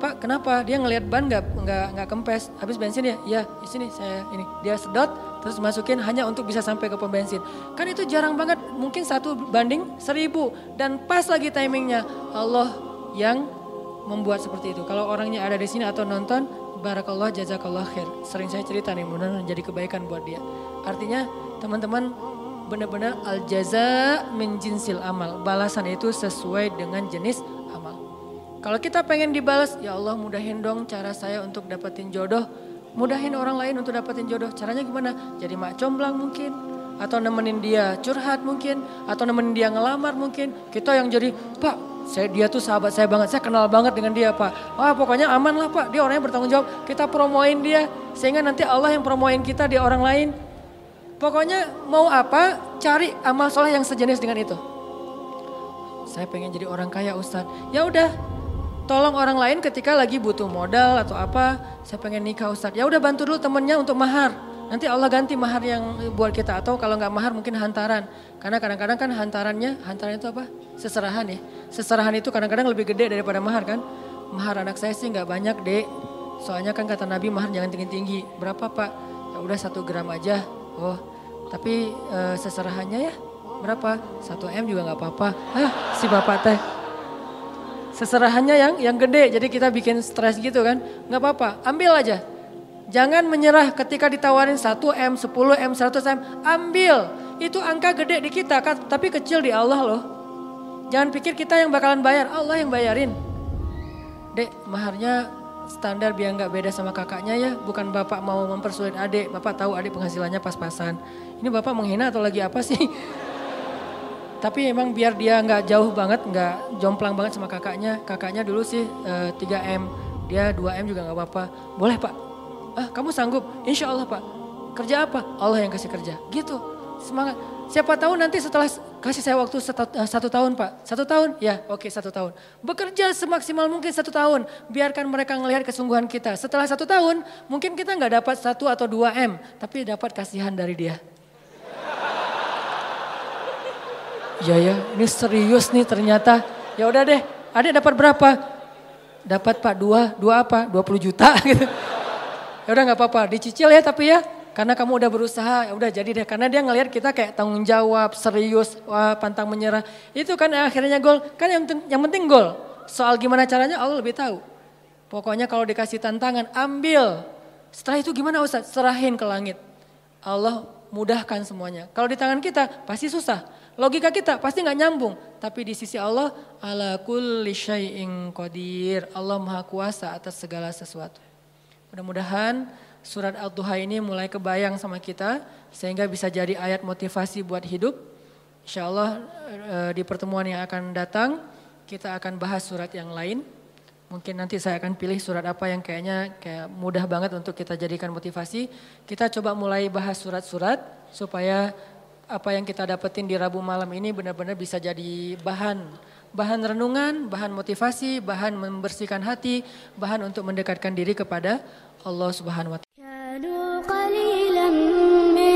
Pak kenapa dia ngelihat ban nggak nggak nggak kempes habis bensin ya iya di sini saya ini dia sedot terus masukin hanya untuk bisa sampai ke pom bensin kan itu jarang banget mungkin satu banding seribu dan pas lagi timingnya Allah yang membuat seperti itu. Kalau orangnya ada di sini atau nonton, barakallah jazakallah khair. Sering saya cerita nih, mudah menjadi kebaikan buat dia. Artinya teman-teman benar-benar al jaza min jinsil amal. Balasan itu sesuai dengan jenis. Kalau kita pengen dibalas, ya Allah mudahin dong cara saya untuk dapetin jodoh. Mudahin orang lain untuk dapetin jodoh. Caranya gimana? Jadi mak comblang mungkin. Atau nemenin dia curhat mungkin. Atau nemenin dia ngelamar mungkin. Kita yang jadi, Pak saya dia tuh sahabat saya banget, saya kenal banget dengan dia pak. Wah pokoknya aman lah pak, dia orangnya bertanggung jawab. Kita promoin dia, sehingga nanti Allah yang promoin kita di orang lain. Pokoknya mau apa, cari amal soleh yang sejenis dengan itu. Saya pengen jadi orang kaya Ustadz. Ya udah, tolong orang lain ketika lagi butuh modal atau apa. Saya pengen nikah Ustadz. Ya udah bantu dulu temennya untuk mahar. Nanti Allah ganti mahar yang buat kita atau kalau nggak mahar mungkin hantaran. Karena kadang-kadang kan hantarannya, hantaran itu apa? Seserahan ya. Seserahan itu kadang-kadang lebih gede daripada mahar kan. Mahar anak saya sih nggak banyak dek. Soalnya kan kata Nabi mahar jangan tinggi-tinggi. Berapa pak? Ya udah satu gram aja. Oh, tapi e, seserahannya ya berapa? Satu M juga nggak apa-apa. Hah, si bapak teh. Seserahannya yang yang gede, jadi kita bikin stres gitu kan. Nggak apa-apa, ambil aja. Jangan menyerah ketika ditawarin 1 M, 10 M, 100 M. Ambil, itu angka gede di kita, kan, tapi kecil di Allah loh. Jangan pikir kita yang bakalan bayar, Allah yang bayarin. Dek, maharnya standar biar nggak beda sama kakaknya ya. Bukan bapak mau mempersulit adik, bapak tahu adik penghasilannya pas-pasan. Ini bapak menghina atau lagi apa sih? Tapi emang biar dia nggak jauh banget, nggak jomplang banget sama kakaknya. Kakaknya dulu sih e, 3M, dia 2M juga nggak apa-apa. Boleh pak? Ah kamu sanggup? Insya Allah pak. Kerja apa? Allah yang kasih kerja. Gitu, semangat. Siapa tahu nanti setelah kasih saya waktu satu, uh, satu tahun pak. Satu tahun? Ya oke okay, satu tahun. Bekerja semaksimal mungkin satu tahun. Biarkan mereka melihat kesungguhan kita. Setelah satu tahun mungkin kita nggak dapat satu atau dua M. Tapi dapat kasihan dari dia. Ya ya ini serius nih ternyata. Ya udah deh adik dapat berapa? Dapat pak dua, dua apa? 20 juta gitu. Ya udah nggak apa-apa dicicil ya tapi ya karena kamu udah berusaha, ya udah jadi deh. Karena dia ngelihat kita kayak tanggung jawab, serius, wah, pantang menyerah. Itu kan akhirnya gol. Kan yang, yang penting gol. Soal gimana caranya Allah lebih tahu. Pokoknya kalau dikasih tantangan, ambil. Setelah itu gimana Ustaz? Serahin ke langit. Allah mudahkan semuanya. Kalau di tangan kita pasti susah. Logika kita pasti nggak nyambung. Tapi di sisi Allah, ala kulli syai'in qadir. Allah maha kuasa atas segala sesuatu. Mudah-mudahan surat Al-Duha ini mulai kebayang sama kita sehingga bisa jadi ayat motivasi buat hidup. Insya Allah eh, di pertemuan yang akan datang kita akan bahas surat yang lain. Mungkin nanti saya akan pilih surat apa yang kayaknya kayak mudah banget untuk kita jadikan motivasi. Kita coba mulai bahas surat-surat supaya apa yang kita dapetin di Rabu malam ini benar-benar bisa jadi bahan bahan renungan, bahan motivasi, bahan membersihkan hati, bahan untuk mendekatkan diri kepada Allah Subhanahu wa taala. كانوا قليلا من